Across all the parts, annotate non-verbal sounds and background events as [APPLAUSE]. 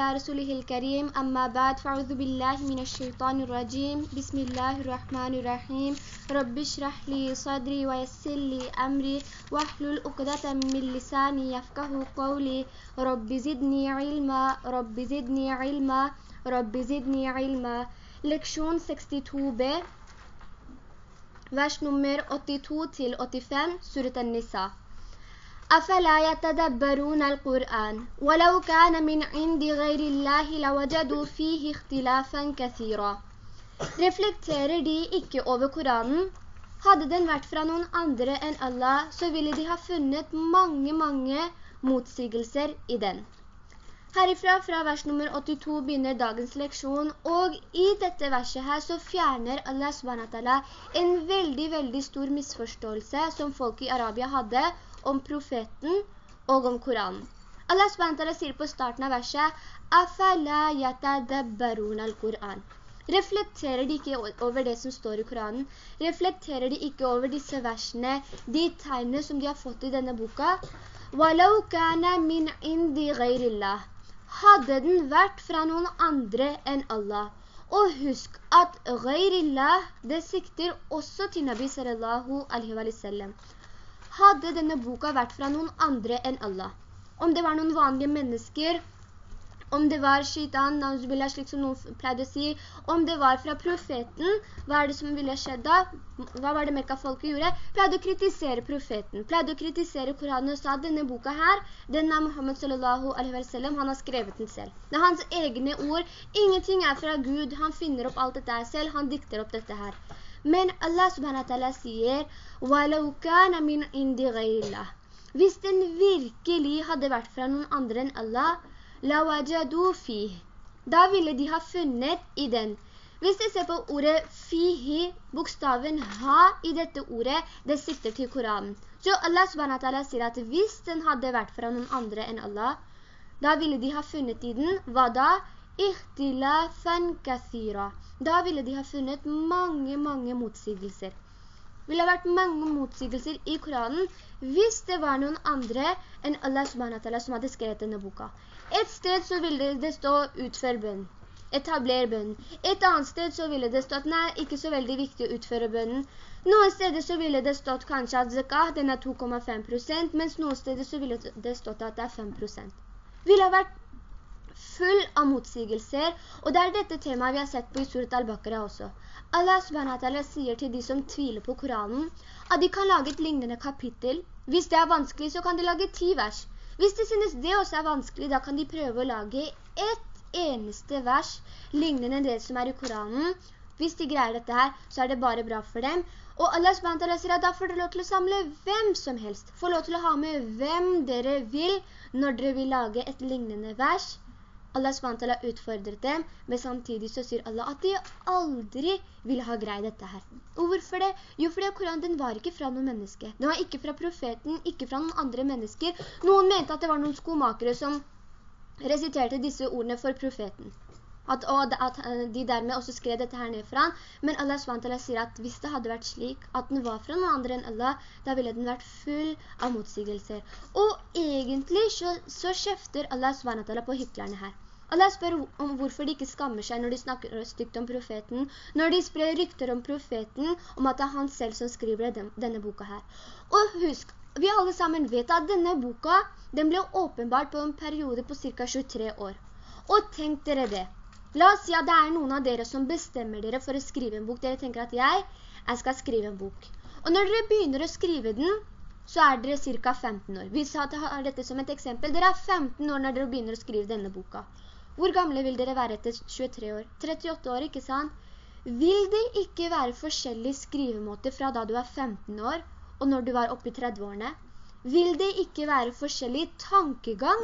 رسوله الكريم. أما بعد فأعوذ بالله من الشيطان الرجيم. بسم الله الرحمن الرحيم. رب اشرح لي صدري ويسر لي أمري. واحلل عقدة من لساني يفقه قولي. رب زدني علما. رب زدني علما. رب زدني علما. Leksjon 62b vers nummer 82 til 85 Surat An-Nisa أفلا يتدبرون القرآن ولو كان من عند غير الله لوجدوا فيه اختلافا كثيرا Reflekterer de ikke over Koranen? Hadde den vært fra noen andre enn Allah, så ville de ha funnet mange, mange motsigelser i den. Herifra, fra vers nummer 82, begynner dagens leksjon, og i dette verset her så fjerner Allah SWT en veldig, veldig stor misforståelse som folk i Arabia hadde, om profeten og om Koranen. Allah SWT sier på starten av verset «Afala yatadabbarun al-Quran». Reflekterer de ikke over det som står i Koranen? Reflekterer de ikke over disse versene, de tegnene som de har fått i denne boka? «Walau kana min indi ghairillah». Hadde den vært fra noen andre enn Allah. Og husk at ghairillah, det sikter også til Nabi sallallahu alaihi wa sallam hadde denne boka vært fra noen andre enn Allah. Om det var noen vanlige mennesker, om det var shaitan, slik som noen pleide å si, om det var fra profeten, hva er det som ville skjedd da? Hva var det Mekka-folket gjorde? Pleide å kritisere profeten, pleide å kritisere Koranen og sa at denne boka her, den er Muhammad sallallahu alaihi wa sallam, han har skrevet den selv. Det er hans egne ord, ingenting er fra Gud, han finner opp alt dette selv, han dikter opp dette her. Men Allah subhanahu sier «Walau kana min indi ghayrillah». Hvis den virkelig hadde vært fra noen andre enn Allah, «La wajadu fih». Da ville de ha funnet i den. Hvis de ser på ordet «fihi», bokstaven «ha» i dette ordet, det sikter til Koranen. Så Allah subhanahu sier at hvis den hadde vært fra noen andre enn Allah, da ville de ha funnet i den, hva da? «Ihtilafan kathira». Da ville de ha funnet mange, mange motsigelser. Det ville ha vært mange motsigelser i Koranen hvis det var noen andre enn Allah subhanahu som hadde skrevet denne boka. Et sted så ville det stå utfør bønnen, etabler bønnen. Et annet sted så ville det stått, nei, ikke så veldig viktig å utføre bønnen. Noen steder så ville det stått kanskje at zakah, den er 2,5 prosent, mens noen steder så ville det stått at det er 5 prosent. Det ville ha vært full av motsigelser, og det er dette temaet vi har sett på i Surat al-Baqarah også. Allah subhanahu sier til de som tviler på Koranen, at de kan lage et lignende kapittel. Hvis det er vanskelig, så kan de lage ti vers. Hvis de synes det også er vanskelig, da kan de prøve å lage ett eneste vers lignende det som er i Koranen. Hvis de greier dette her, så er det bare bra for dem. Og Allah SWT sier at da får dere lov til å samle hvem som helst. Får lov til å ha med hvem dere vil når dere vil lage et lignende vers. Allah SWT utfordret dem, men samtidig så sier Allah at de aldri ville ha greid dette her. Og hvorfor det? Jo, fordi Koranen den var ikke fra noen menneske. Den var ikke fra profeten, ikke fra noen andre mennesker. Noen mente at det var noen skomakere som resiterte disse ordene for profeten. At, at de dermed også skrev dette her ned fra han. Men Allah SWT sier at hvis det hadde vært slik at den var fra noen andre enn Allah, da ville den vært full av motsigelser. Og egentlig så, så kjefter Allah SWT på hyklerne her. Allah spør om hvorfor de ikke skammer seg når de snakker stygt om profeten, når de sprer rykter om profeten, om at det er han selv som skriver denne boka her. Og husk, vi alle sammen vet at denne boka, den ble åpenbart på en periode på ca. 23 år. Og tenk dere det. La oss si at det er noen av dere som bestemmer dere for å skrive en bok. Dere tenker at jeg, jeg skal skrive en bok. Og når dere begynner å skrive den, så er dere cirka 15 år. Vi har dette som et eksempel. Dere er 15 år når dere begynner å skrive denne boka. Hvor gamle vil dere være etter 23 år? 38 år, ikke sant? Vil det ikke være forskjellig skrivemåte fra da du er 15 år, og når du var oppe i 30-årene? Vil det ikke være forskjellig tankegang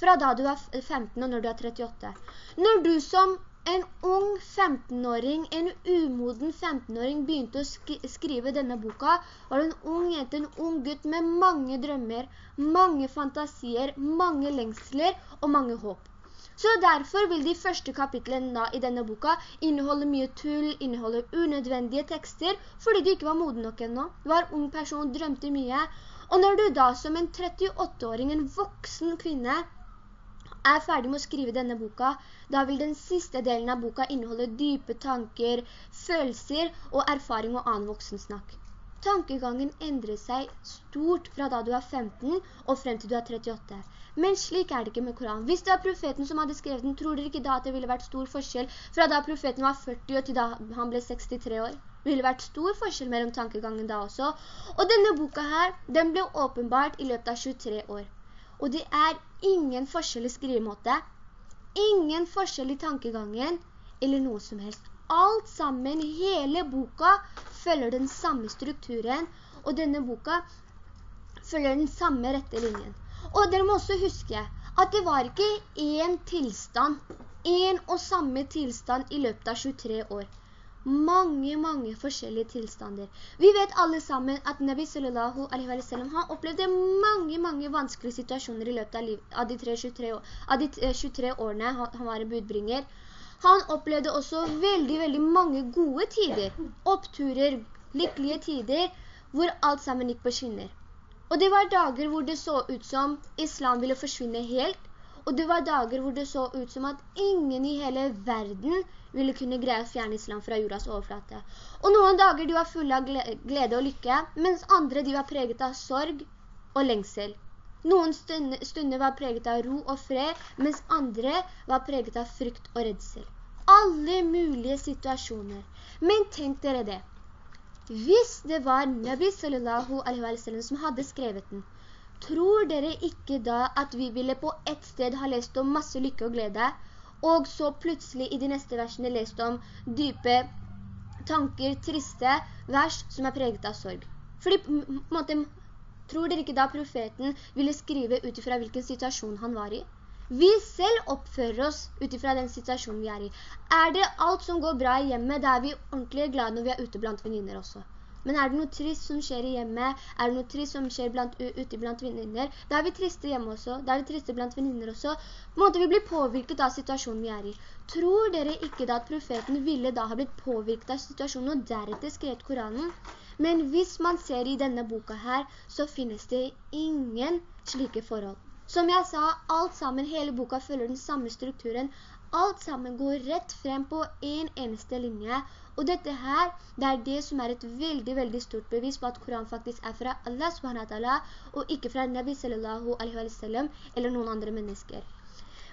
fra da du er 15 og når du er 38? Når du som en ung 15-åring, en umoden 15-åring begynte å skrive denne boka, var det en ung jente, en ung gutt med mange drømmer, mange fantasier, mange lengsler og mange håp. Så derfor vil de første kapitlene i denne boka inneholde mye tull, inneholde unødvendige tekster, fordi du ikke var moden nok ennå. Var ung person, drømte mye. Og når du da som en 38-åring, en voksen kvinne, er ferdig med å skrive denne boka, da vil den siste delen av boka inneholde dype tanker, følelser og erfaring og annen voksensnakk. Tankegangen endrer seg stort fra da du er 15 og frem til du er 38. Men slik er det ikke med Koranen. Hvis det var profeten som hadde skrevet den, tror dere ikke da at det ville vært stor forskjell fra da profeten var 40 og til da han ble 63 år? Det ville vært stor forskjell mellom tankegangen da også. Og denne boka her, den ble åpenbart i løpet av 23 år. Og det er ingen forskjell i skrivemåte, ingen forskjell i tankegangen, eller noe som helst. Alt sammen, hele boka, følger den samme strukturen, og denne boka følger den samme rette linjen. Og dere må også huske at det var ikke en tilstand, en og samme tilstand i løpet av 23 år mange, mange forskjellige tilstander. Vi vet alle sammen at Nabi sallallahu alaihi wa sallam har opplevd mange, mange vanskelige situasjoner i løpet av, liv, av, de, 23, av de 23 årene han var budbringer. Han opplevde også veldig, veldig mange gode tider, oppturer, lykkelige tider, hvor alt sammen gikk på skinner. Og det var dager hvor det så ut som islam ville forsvinne helt, og det var dager hvor det så ut som at ingen i hele verden ville kunne greie å fjerne islam fra jordas overflate. Og noen dager de var fulle av glede og lykke, mens andre de var preget av sorg og lengsel. Noen stunder var preget av ro og fred, mens andre var preget av frykt og redsel. Alle mulige situasjoner. Men tenk dere det. Hvis det var Nabi sallallahu alaihi wa sallam som hadde skrevet den, tror dere ikke da at vi ville på ett sted ha lest om masse lykke og glede, og så plutselig i de neste versene lest om dype tanker, triste vers som er preget av sorg. Fordi, måte, tror dere ikke da profeten ville skrive utifra hvilken situasjon han var i? Vi selv oppfører oss utifra den situasjonen vi er i. Er det alt som går bra i hjemmet, da er vi ordentlig glade når vi er ute blant venninner også. Men er det noe trist som skjer i hjemmet? Er det noe trist som skjer blant, ute blant venninner? Da er vi triste hjemme også. Da er vi triste blant venninner også. På en måte vi blir påvirket av situasjonen vi er i. Tror dere ikke da at profeten ville da ha blitt påvirket av situasjonen og deretter skrevet Koranen? Men hvis man ser i denne boka her, så finnes det ingen slike forhold. Som jeg sa, alt sammen, hele boka følger den samme strukturen. Alt sammen går rett frem på en eneste linje, og dette her, det er det som er et veldig, veldig stort bevis på at Koran faktisk er fra Allah subhanahu og ikke fra Nabi sallallahu alaihi wa sallam, eller noen andre mennesker.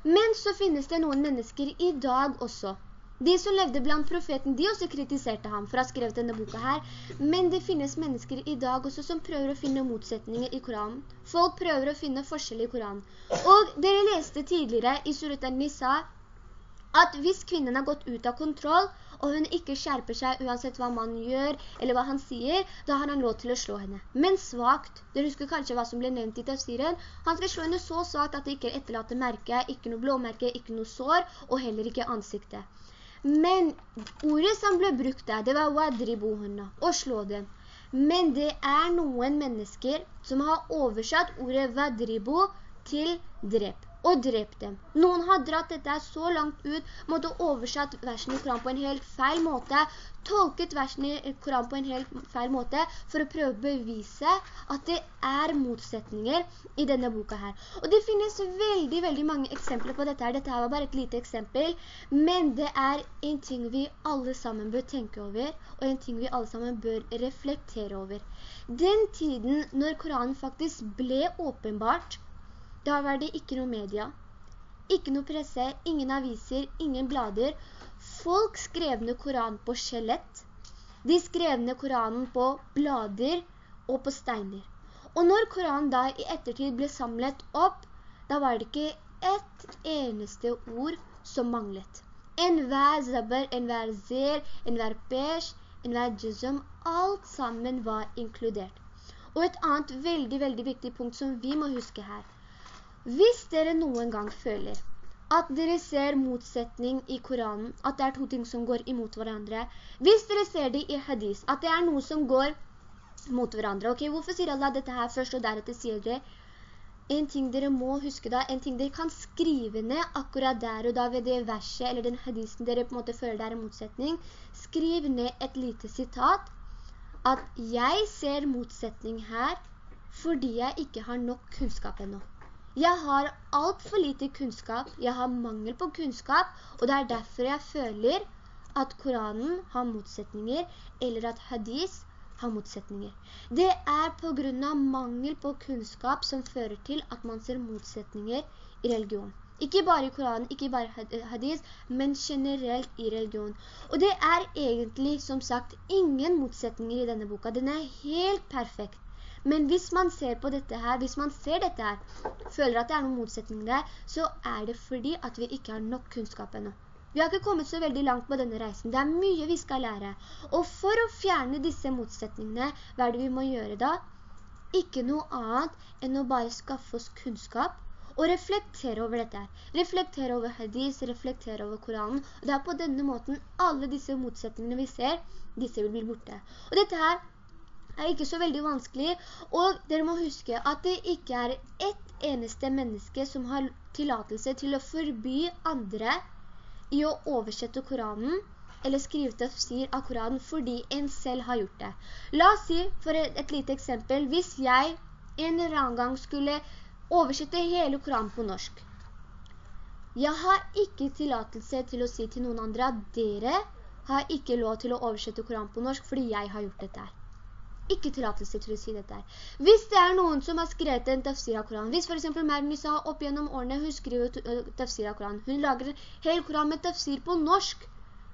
Men så finnes det noen mennesker i dag også. De som levde blant profeten, de også kritiserte ham for å ha skrevet denne boka her. Men det finnes mennesker i dag også som prøver å finne motsetninger i Koranen. Folk prøver å finne forskjell i Koranen. Og dere leste tidligere i Surat al-Nisa at hvis kvinnen har gått ut av kontroll, og hun ikke skjerper seg uansett hva mannen gjør, eller hva han sier, da har han lov til å slå henne. Men svagt, dere husker kanskje hva som ble nevnt i tafsiren, han skal slå henne så svagt at det ikke er etterlatte merke, ikke noe blåmerke, ikke noe sår, og heller ikke ansiktet. Men ordet som ble brukt der, det var wadribuhunna, å slå dem. Men det er noen mennesker som har oversatt ordet vadribu til drep og drept dem. Noen har dratt dette så langt ut, måtte oversatt versene i Koran på en helt feil måte, tolket versene i Koran på en helt feil måte, for å prøve å bevise at det er motsetninger i denne boka her. Og det finnes veldig, veldig mange eksempler på dette her. Dette her var bare et lite eksempel, men det er en ting vi alle sammen bør tenke over, og en ting vi alle sammen bør reflektere over. Den tiden når Koranen faktisk ble åpenbart, da var det ikke noe media, ikke noe presse, ingen aviser, ingen blader. Folk skrev ned Koranen på skjelett. De skrev ned Koranen på blader og på steiner. Og når Koranen da i ettertid ble samlet opp, da var det ikke ett eneste ord som manglet. En hver zaber, en hver zer, en hver pesh, en hver jizum, alt sammen var inkludert. Og et annet veldig, veldig viktig punkt som vi må huske her, hvis dere noen gang føler at dere ser motsetning i Koranen, at det er to ting som går imot hverandre, hvis dere ser det i hadis, at det er noe som går mot hverandre, ok, hvorfor sier Allah dette her først, og deretter sier dere, en ting dere må huske da, en ting dere kan skrive ned akkurat der og da ved det verset, eller den hadisen dere på en måte føler det er en motsetning, skriv ned et lite sitat, at jeg ser motsetning her, fordi jeg ikke har nok kunnskap ennå. Jeg har alt for lite kunnskap, jeg har mangel på kunnskap, og det er derfor jeg føler at Koranen har motsetninger, eller at hadis har motsetninger. Det er på grunn av mangel på kunnskap som fører til at man ser motsetninger i religion. Ikke bare i Koranen, ikke bare hadis, men generelt i religion. Og det er egentlig, som sagt, ingen motsetninger i denne boka. Den er helt perfekt. Men hvis man ser på dette her, hvis man ser dette her, føler at det er noen motsetning der, så er det fordi at vi ikke har nok kunnskap ennå. Vi har ikke kommet så veldig langt på denne reisen. Det er mye vi skal lære. Og for å fjerne disse motsetningene, hva er det vi må gjøre da? Ikke noe annet enn å bare skaffe oss kunnskap og reflektere over dette her. Reflektere over hadis, reflektere over Koranen. Og det er på denne måten alle disse motsetningene vi ser, disse vil bli borte. Og dette her er ikke så veldig vanskelig, og dere må huske at det ikke er ett eneste menneske som har tillatelse til å forby andre i å oversette Koranen eller skrive tafsir av Koranen fordi en selv har gjort det. La oss si, for et, et lite eksempel, hvis jeg en eller annen gang skulle oversette hele Koranen på norsk. Jeg har ikke tillatelse til å si til noen andre at dere har ikke lov til å oversette Koranen på norsk fordi jeg har gjort dette her. Ikke tillatelse til å si dette her. Hvis det er noen som har skrevet en tafsir av Koran, hvis for eksempel Mermisa opp gjennom årene, hun skriver tafsir av Koran, hun lager hel Koran med tafsir på norsk,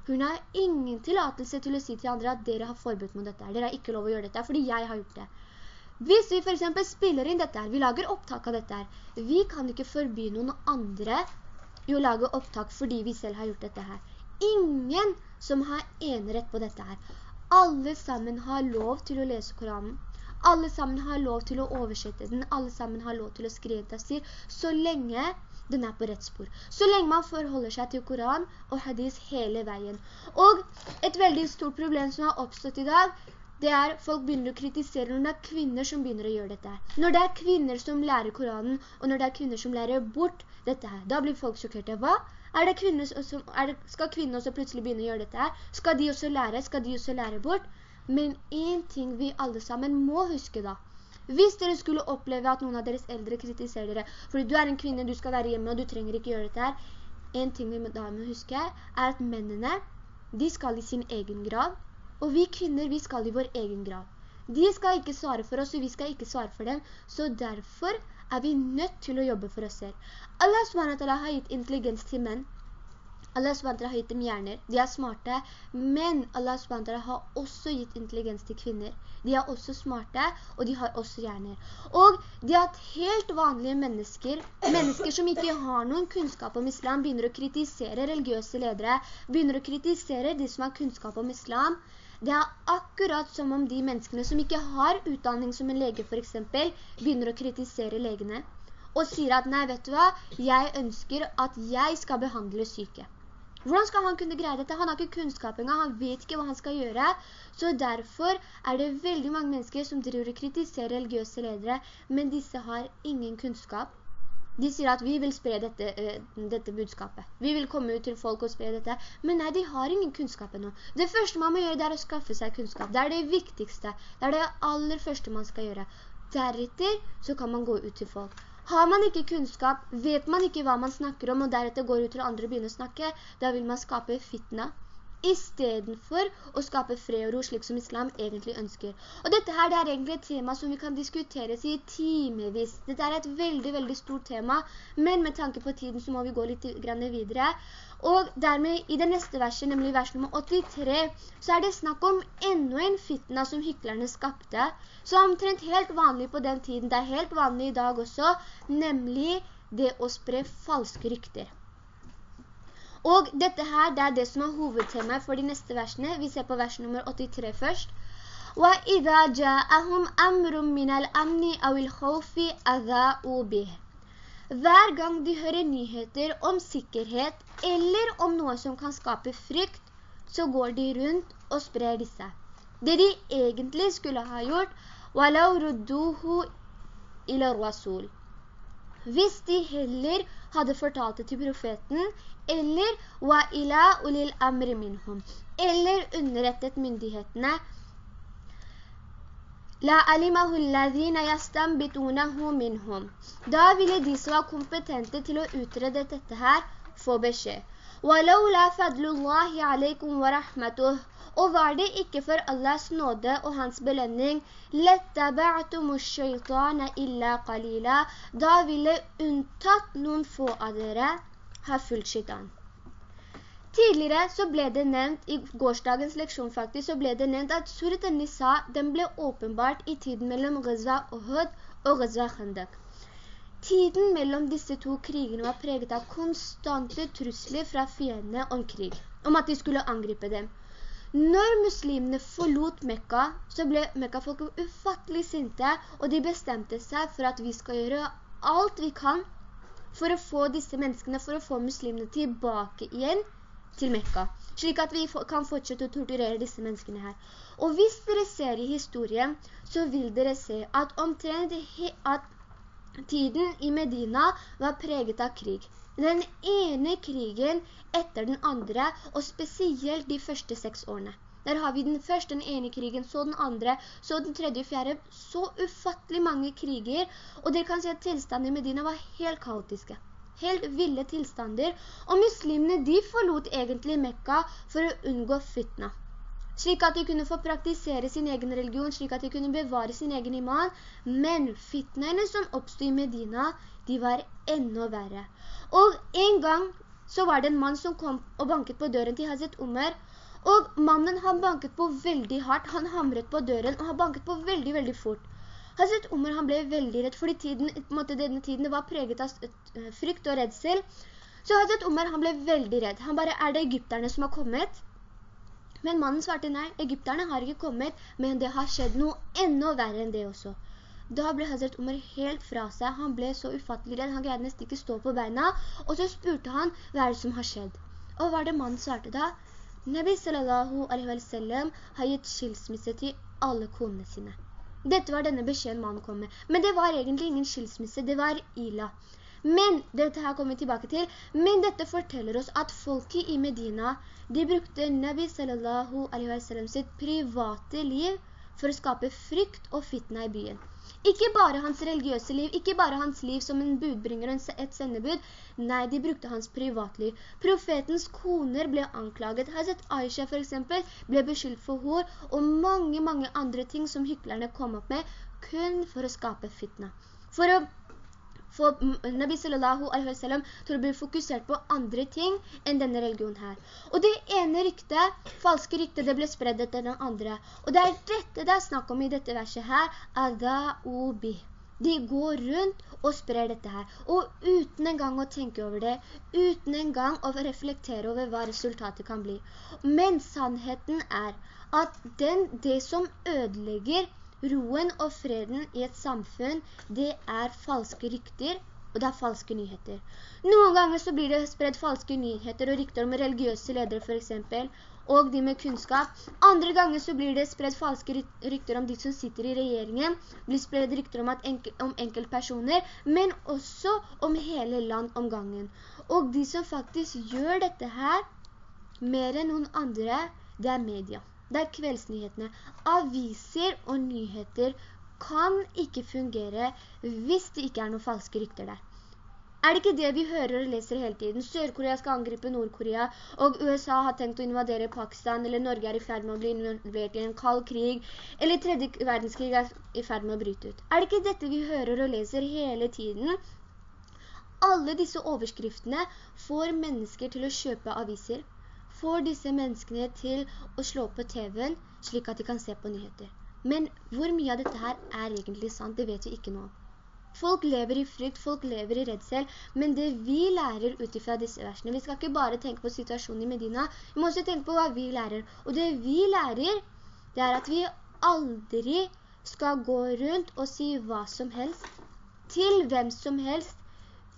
hun har ingen tillatelse til å si til andre at dere har forbud mot dette her. Dere har ikke lov å gjøre dette fordi jeg har gjort det. Hvis vi for eksempel spiller inn dette her, vi lager opptak av dette her, vi kan ikke forby noen andre i å lage opptak fordi vi selv har gjort dette her. Ingen som har enerett på dette her. Alle sammen har lov til å lese Koranen. Alle sammen har lov til å oversette den. Alle sammen har lov til å skrive tafsir, så lenge den er på rett spor. Så lenge man forholder seg til Koran og hadis hele veien. Og et veldig stort problem som har oppstått i dag, det er folk begynner å kritisere når det er kvinner som begynner å gjøre dette. Når det er kvinner som lærer Koranen, og når det er kvinner som lærer bort dette her, da blir folk sjokkerte. Hva? Er det kvinner som, det, skal kvinner også plutselig begynne å gjøre dette? Skal de også lære? Skal de også lære bort? Men en ting vi alle sammen må huske da, hvis dere skulle oppleve at noen av deres eldre kritiserer dere, fordi du er en kvinne, du skal være hjemme, og du trenger ikke gjøre dette her, en ting vi da må huske er at mennene, de skal i sin egen grav, og vi kvinner, vi skal i vår egen grav. De skal ikke svare for oss, og vi skal ikke svare for dem. Så derfor er vi nødt til å jobbe for oss selv. Allah SWT har gitt intelligens til menn. Allah SWT har gitt dem hjerner. De er smarte, men Allah SWT har også gitt intelligens til kvinner. De er også smarte, og de har også hjerner. Og de har hatt helt vanlige mennesker, mennesker som ikke har noen kunnskap om islam, begynner å kritisere religiøse ledere, begynner å kritisere de som har kunnskap om islam, det er akkurat som om de menneskene som ikke har utdanning som en lege for eksempel, begynner å kritisere legene og sier at nei, vet du hva, jeg ønsker at jeg skal behandle syke. Hvordan skal han kunne greie dette? Han har ikke kunnskap engang, han vet ikke hva han skal gjøre. Så derfor er det veldig mange mennesker som driver å kritisere religiøse ledere, men disse har ingen kunnskap de sier at vi vil spre dette, uh, dette, budskapet. Vi vil komme ut til folk og spre dette. Men nei, de har ingen kunnskap ennå. Det første man må gjøre, det er å skaffe seg kunnskap. Det er det viktigste. Det er det aller første man skal gjøre. Deretter så kan man gå ut til folk. Har man ikke kunnskap, vet man ikke hva man snakker om, og deretter går ut til andre og begynner å snakke, da vil man skape fitna i stedet for å skape fred og ro slik som islam egentlig ønsker. Og dette her det er egentlig et tema som vi kan diskuteres i timevis. Dette er et veldig, veldig stort tema, men med tanke på tiden så må vi gå litt videre. Og dermed i det neste verset, nemlig vers nummer 83, så er det snakk om enda en fitna som hyklerne skapte, som omtrent helt vanlig på den tiden, det er helt vanlig i dag også, nemlig det å spre falske rykter. Og dette her, det er det som er hovedtemaet for de neste versene. Vi ser på vers nummer 83 først. وَإِذَا جَاءَهُمْ أَمْرٌ مِنَ الْأَمْنِ أَوِ الْخَوْفِ أَذَاءُوا بِهِ Hver gang de hører nyheter om sikkerhet eller om noe som kan skape frykt, så går de rundt og sprer disse. Det de egentlig skulle ha gjort, وَلَوْ رُدُّوهُ إِلَى الرَّسُولِ Hvis de heller hadde fortalt det til profeten, eller wa ila ulil amri minhum, eller underrettet myndighetene La alimahu alladhina yastanbitunahu minhum. Da ville de som var kompetente til å utrede dette her, få beskjed. وَلَوْلَا فَضْلُ اللَّهِ عَلَيْكُمْ وَرَحْمَتُهُ og var det ikke for Allahs nåde og hans belønning, illa da ville unntatt noen få av dere ha fulgt shaitan. Tidligere så ble det nevnt, i gårsdagens leksjon faktisk, så ble det nevnt at Surat al-Nisa, den ble åpenbart i tiden mellom Ghazwa Uhud og Ghazwa Khandak. Tiden mellom disse to krigene var preget av konstante trusler fra fiendene om krig, om at de skulle angripe dem. Når muslimene forlot Mekka, så ble Mekka-folket ufattelig sinte, og de bestemte seg for at vi skal gjøre alt vi kan for å få disse menneskene, for å få muslimene tilbake igjen til Mekka, slik at vi kan fortsette å torturere disse menneskene her. Og hvis dere ser i historien, så vil dere se at omtrent at tiden i Medina var preget av krig. Den ene krigen etter den andre, og spesielt de første seks årene. Der har vi den første, den ene krigen, så den andre, så den tredje og fjerde. Så ufattelig mange kriger, og dere kan se at tilstanden i Medina var helt kaotiske helt ville tilstander, og muslimene de forlot egentlig Mekka for å unngå fitna. Slik at de kunne få praktisere sin egen religion, slik at de kunne bevare sin egen iman, men fitnene som oppstod i Medina, de var enda verre. Og en gang så var det en mann som kom og banket på døren til Hazret Umar, og mannen han banket på veldig hardt, han hamret på døren, og han banket på veldig, veldig fort. Hazret Umar han ble veldig redd, fordi tiden, måte, denne tiden var preget av frykt og redsel. Så Hazret Umar han ble veldig redd. Han bare, er det egypterne som har kommet? Men mannen svarte nei, egypterne har ikke kommet, men det har skjedd noe enda verre enn det også. Da ble Hazret Umar helt fra seg. Han ble så ufattelig redd, han greide nesten ikke stå på beina. Og så spurte han, hva er det som har skjedd? Og hva var det mannen svarte da? Nabi sallallahu alaihi wa sallam har gitt skilsmisse til alle konene sine. Dette var denne beskjeden mannen kom med. Men det var egentlig ingen skilsmisse, det var ila. Men, dette her kommer vi tilbake til, men dette forteller oss at folket i Medina, de brukte Nabi sallallahu alaihi wa sallam sitt private liv for å skape frykt og fitna i byen. Ikke bare hans religiøse liv, ikke bare hans liv som en budbringer og et sendebud. Nei, de brukte hans privatliv. Profetens koner ble anklaget. Hazret Aisha for eksempel ble beskyldt for hår, og mange, mange andre ting som hyklerne kom opp med, kun for å skape fitna. For å få Nabi sallallahu alaihi wa sallam til å bli fokusert på andre ting enn denne religionen her. Og det ene ryktet, falske ryktet, det ble spredt etter den andre. Og det er dette det er snakk om i dette verset her, ada'ubi. De går rundt og sprer dette her, og uten en gang å tenke over det, uten en gang å reflektere over hva resultatet kan bli. Men sannheten er at den, det som ødelegger Roen og freden i et samfunn, det er falske rykter, og det er falske nyheter. Noen ganger så blir det spredt falske nyheter og rykter om religiøse ledere for eksempel, og de med kunnskap. Andre ganger så blir det spredt falske rykter om de som sitter i regjeringen, blir spredt rykter om, enkel, om enkeltpersoner, men også om hele land om gangen. Og de som faktisk gjør dette her, mer enn noen andre, det er media det er kveldsnyhetene. Aviser og nyheter kan ikke fungere hvis det ikke er noen falske rykter der. Er det ikke det vi hører og leser hele tiden? Sør-Korea skal angripe Nord-Korea, og USA har tenkt å invadere Pakistan, eller Norge er i ferd med å bli involvert i en kald krig, eller tredje verdenskrig er i ferd med å bryte ut. Er det ikke dette vi hører og leser hele tiden? Alle disse overskriftene får mennesker til å kjøpe aviser får disse menneskene til å slå på TV-en slik at de kan se på nyheter. Men hvor mye av dette her er egentlig sant, det vet vi ikke noe. Folk lever i frykt, folk lever i redsel, men det vi lærer utifra disse versene, vi skal ikke bare tenke på situasjonen i Medina, vi må også tenke på hva vi lærer. Og det vi lærer, det er at vi aldri skal gå rundt og si hva som helst, til hvem som helst,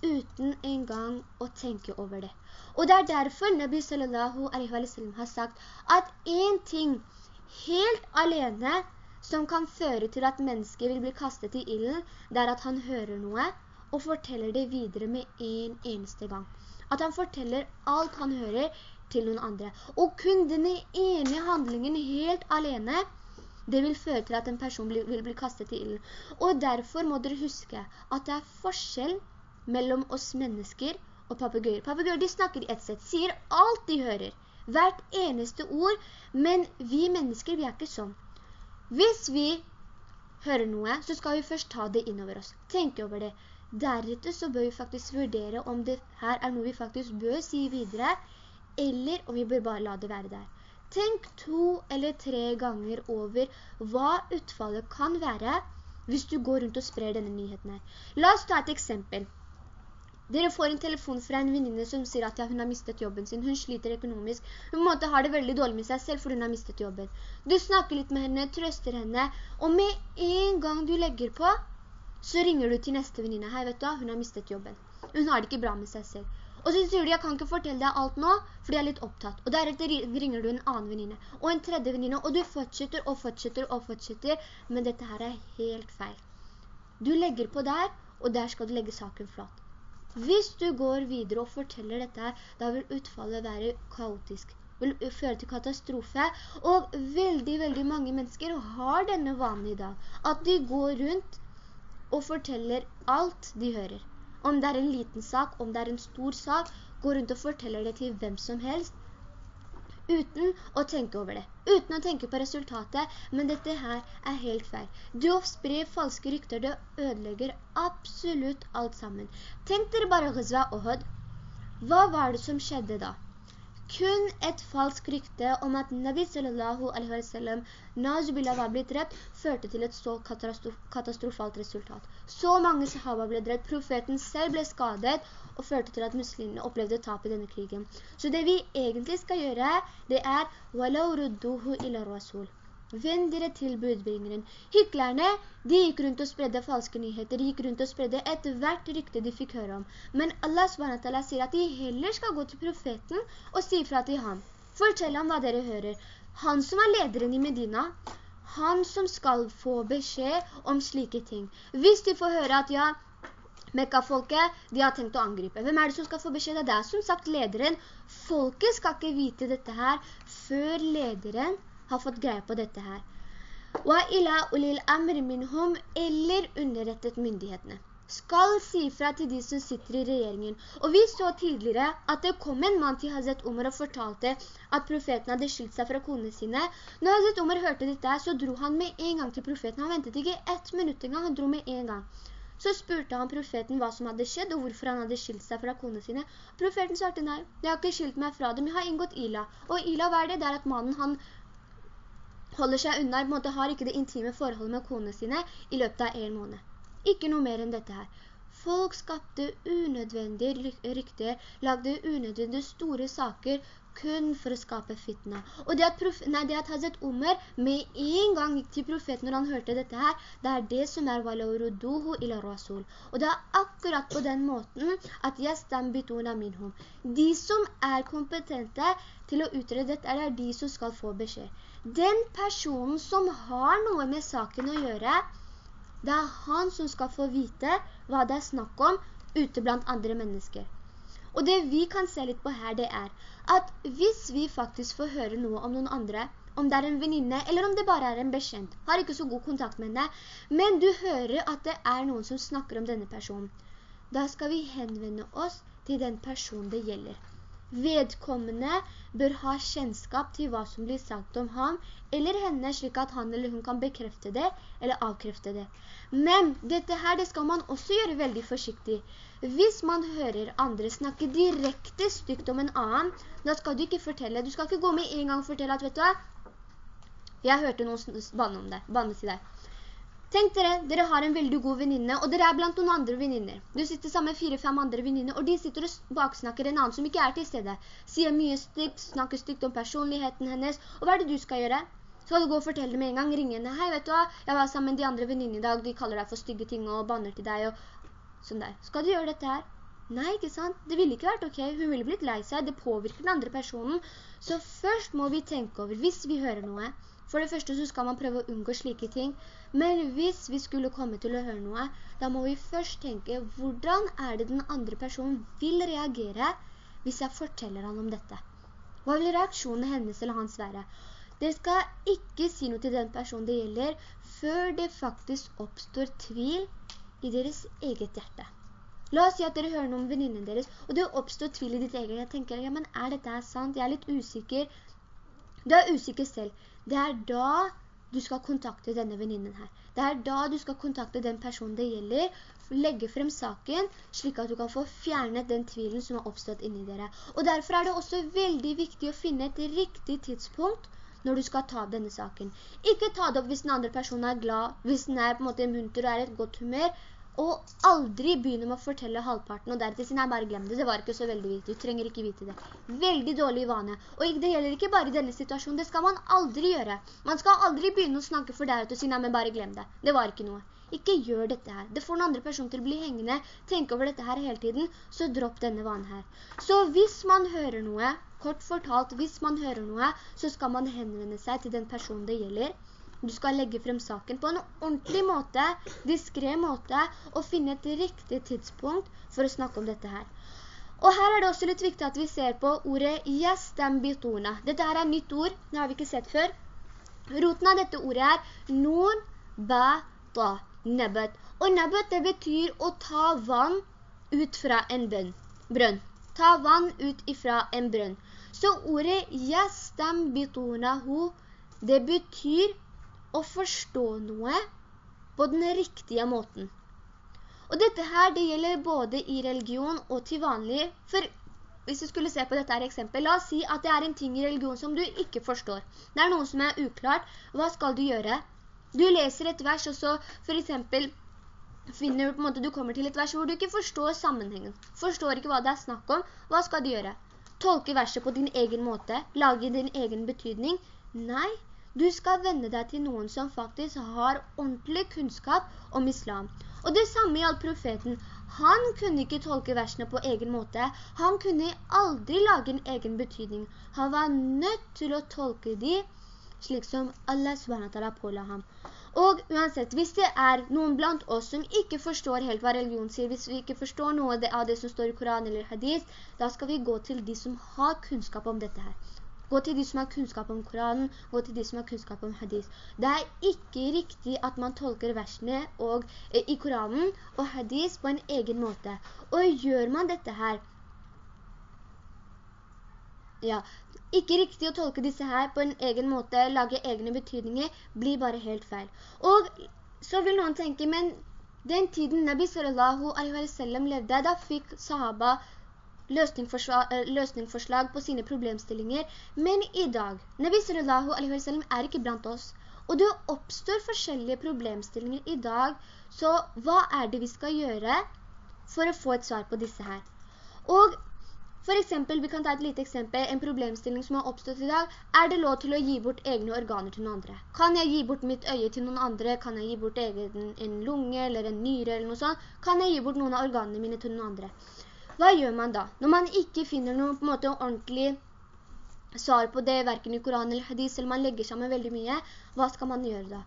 uten en gang å tenke over det. Og det er derfor Nabi sallallahu alaihi wa sallam har sagt at en ting helt alene som kan føre til at mennesker vil bli kastet i illen, det er at han hører noe og forteller det videre med en eneste gang. At han forteller alt han hører til noen andre. Og kun denne ene handlingen helt alene Det vil føre til at en person vil bli kastet i ilden. Og derfor må dere huske at det er forskjell mellom oss mennesker og papegøyer. Papegøyer, de snakker i ett sett, sier alt de hører. Hvert eneste ord, men vi mennesker, vi er ikke sånn. Hvis vi hører noe, så skal vi først ta det innover oss. Tenk over det. Deretter så bør vi faktisk vurdere om det her er noe vi faktisk bør si videre, eller om vi bør bare la det være der. Tenk to eller tre ganger over hva utfallet kan være hvis du går rundt og sprer denne nyheten her. La oss ta et eksempel. Dere får en telefon fra en venninne som sier at hun har mistet jobben sin. Hun sliter økonomisk. Hun måtte ha det veldig dårlig med seg selv for hun har mistet jobben. Du snakker litt med henne, trøster henne, og med en gang du legger på, så ringer du til neste venninne. Hei, vet du, hun har mistet jobben. Hun har det ikke bra med seg selv. Og så sier du, jeg kan ikke fortelle deg alt nå, fordi jeg er litt opptatt. Og deretter ringer du en annen venninne, og en tredje venninne, og du fortsetter og fortsetter og fortsetter, men dette her er helt feil. Du legger på der, og der skal du legge saken flat. Hvis du går videre og forteller dette da vil utfallet være kaotisk. Vil føre til katastrofe, og veldig, veldig mange mennesker har denne vanen i dag, at de går rundt og forteller alt de hører. Om det er en liten sak, om det er en stor sak, går rundt og forteller det til hvem som helst, uten å tenke over det, uten å tenke på resultatet, men dette her er helt feil. Du sprer falske rykter, det ødelegger absolutt alt sammen. Tenk dere bare Ghazwa Hod, Hva var det som skjedde da? Kun et falsk rykte om at Nabi sallallahu alaihi wa sallam Najubillah var blitt drept, førte til et så katastrofalt resultat. Så mange sahaba ble drept, profeten selv ble skadet, og førte til at muslimene opplevde tap i denne krigen. Så det vi egentlig skal gjøre, det er «Walau rudduhu ila rasul». Vend dere til budbringeren. Hyklerne, de gikk rundt og spredde falske nyheter. De gikk rundt og spredde et hvert rykte de fikk høre om. Men Allah SWT sier at de heller skal gå til profeten og si fra til ham. Fortell ham hva dere hører. Han som er lederen i Medina, han som skal få beskjed om slike ting. Hvis de får høre at ja, Mekka-folket, de har tenkt å angripe. Hvem er det som skal få beskjed? Det er som sagt lederen. Folket skal ikke vite dette her før lederen har fått greie på dette her. Eller underrettet myndighetene skal si fra til de som sitter i regjeringen. Og vi så tidligere at det kom en mann til Hazret Umar og fortalte at profeten hadde skilt seg fra konene sine. Når Hazret Umar hørte dette, så dro han med en gang til profeten. Han ventet ikke ett minutt engang, han dro med en gang. Så spurte han profeten hva som hadde skjedd, og hvorfor han hadde skilt seg fra konene sine. Profeten svarte nei, jeg har ikke skilt meg fra dem, jeg har inngått ila. Og ila, hva er det? Det er at mannen han holder seg unna, på en måte har ikke det intime forholdet med kone sine i løpet av en måned. Ikke noe mer enn dette her. Folk skapte unødvendige rykter, lagde unødvendige store saker kun for å skape fitna. Og det at, nei, det at Hazret Umar med en gang gikk til profeten når han hørte dette her, det er det som er «Walauruduhu ila rasul». Og det er akkurat på den måten at «Yastambituna minhum». De som er kompetente til å utrede dette, er de som skal få beskjed. Den personen som har noe med saken å gjøre, det er han som skal få vite hva det er snakk om ute blant andre mennesker. Og det vi kan se litt på her, det er at hvis vi faktisk får høre noe om noen andre, om det er en venninne, eller om det bare er en bekjent, har ikke så god kontakt med henne, men du hører at det er noen som snakker om denne personen, da skal vi henvende oss til den personen det gjelder. Vedkommende bør ha kjennskap til hva som blir sagt om ham, eller henne, slik at han eller hun kan bekrefte det, eller avkrefte det. Men dette her, det skal man også gjøre veldig forsiktig. Hvis man hører andre snakke direkte stygt om en annen, da skal du ikke fortelle. Du skal ikke gå med en gang og fortelle at, vet du hva, jeg hørte noen banne om deg, banne til deg. Tenk dere, dere har en veldig god venninne, og dere er blant noen andre venninner. Du sitter sammen med fire-fem andre venninner, og de sitter og baksnakker en annen som ikke er til stede. Sier mye stygt, snakker stygt om personligheten hennes, og hva er det du skal gjøre? Skal du gå og fortelle dem en gang, ringe henne, hei, vet du hva, jeg var sammen med de andre venninne i dag, de kaller deg for stygge ting og banner til deg, og sånn der. Skal du gjøre dette her? Nei, ikke sant? Det ville ikke vært ok. Hun ville blitt lei seg. Det påvirker den andre personen. Så først må vi tenke over, hvis vi hører noe, for det første så skal man prøve å unngå slike ting. Men hvis vi skulle komme til å høre noe, da må vi først tenke, hvordan er det den andre personen vil reagere hvis jeg forteller han om dette? Hva vil reaksjonen hennes eller hans være? dere skal ikke si noe til den personen det gjelder, før det faktisk oppstår tvil i deres eget hjerte. La oss si at dere hører noe om venninnen deres, og det oppstår tvil i ditt eget. Jeg tenker, ja, men er dette sant? Jeg er litt usikker. Du er usikker selv. Det er da du skal kontakte denne venninnen her. Det er da du skal kontakte den personen det gjelder, legge frem saken, slik at du kan få fjernet den tvilen som har oppstått inni dere. Og derfor er det også veldig viktig å finne et riktig tidspunkt når du skal ta denne saken. Ikke ta det opp hvis den andre personen er glad, hvis den er på en måte munter og er et godt humør, og aldri begynne med å fortelle halvparten, og deretter sier, nei, bare glem det, det var ikke så veldig viktig, du trenger ikke vite det. Veldig dårlig vane. Og det gjelder ikke bare i denne situasjonen, det skal man aldri gjøre. Man skal aldri begynne å snakke for deg og si, nei, men bare glem det. Det var ikke noe. Ikke gjør dette her. Det får en andre person til å bli hengende. Tenk over dette her hele tiden, så dropp denne vanen her. Så hvis man hører noe, kort fortalt, hvis man hører noe, så skal man henvende seg til den personen det gjelder, du skal legge frem saken på en ordentlig måte, diskret måte, og finne et riktig tidspunkt for å snakke om dette her. Og her er det også litt viktig at vi ser på ordet «jestambitona». Dette her er nytt ord, det har vi ikke sett før. Roten av dette ordet er «nun, ba, ta», nebbet. Og nebbet det betyr å ta vann ut fra en brønn. Ta vann ut ifra en brønn. Så ordet «jestembitonahu» det betyr å forstå noe på den riktige måten. Og dette her, det gjelder både i religion og til vanlig, for hvis du skulle se på dette her eksempel, la oss si at det er en ting i religion som du ikke forstår. Det er noe som er uklart. Hva skal du gjøre? Du leser et vers, og så for eksempel finner du på en måte, du kommer til et vers hvor du ikke forstår sammenhengen. Forstår ikke hva det er snakk om. Hva skal du gjøre? Tolke verset på din egen måte? Lage din egen betydning? Nei, du skal vende deg til noen som faktisk har ordentlig kunnskap om islam. Og det samme gjaldt profeten. Han kunne ikke tolke versene på egen måte. Han kunne aldri lage en egen betydning. Han var nødt til å tolke de slik som Allah SWT påla ham. Og uansett, hvis det er noen blant oss som ikke forstår helt hva religion sier, hvis vi ikke forstår noe av det som står i Koran eller Hadith, da skal vi gå til de som har kunnskap om dette her. Gå til de som har kunnskap om Koranen, gå til de som har kunnskap om hadis. Det er ikke riktig at man tolker versene og, eh, i Koranen og hadis på en egen måte. Og gjør man dette her, ja, ikke riktig å tolke disse her på en egen måte, lage egne betydninger, blir bare helt feil. Og så vil noen tenke, men den tiden Nabi sallallahu alaihi wa sallam levde, da fikk sahaba løsningsforslag på sine problemstillinger. Men i dag, Nabi sallallahu alaihi wa sallam er ikke blant oss. Og det oppstår forskjellige problemstillinger i dag, så hva er det vi skal gjøre for å få et svar på disse her? Og for eksempel, vi kan ta et lite eksempel, en problemstilling som har oppstått i dag. Er det lov til å gi bort egne organer til noen andre? Kan jeg gi bort mitt øye til noen andre? Kan jeg gi bort egen, en lunge eller en nyre eller noe sånt? Kan jeg gi bort noen av organene mine til noen andre? Hva gjør man da? Når man ikke finner noe på en måte ordentlig svar på det, hverken i Koran eller hadith, eller man legger sammen veldig mye, hva skal man gjøre da?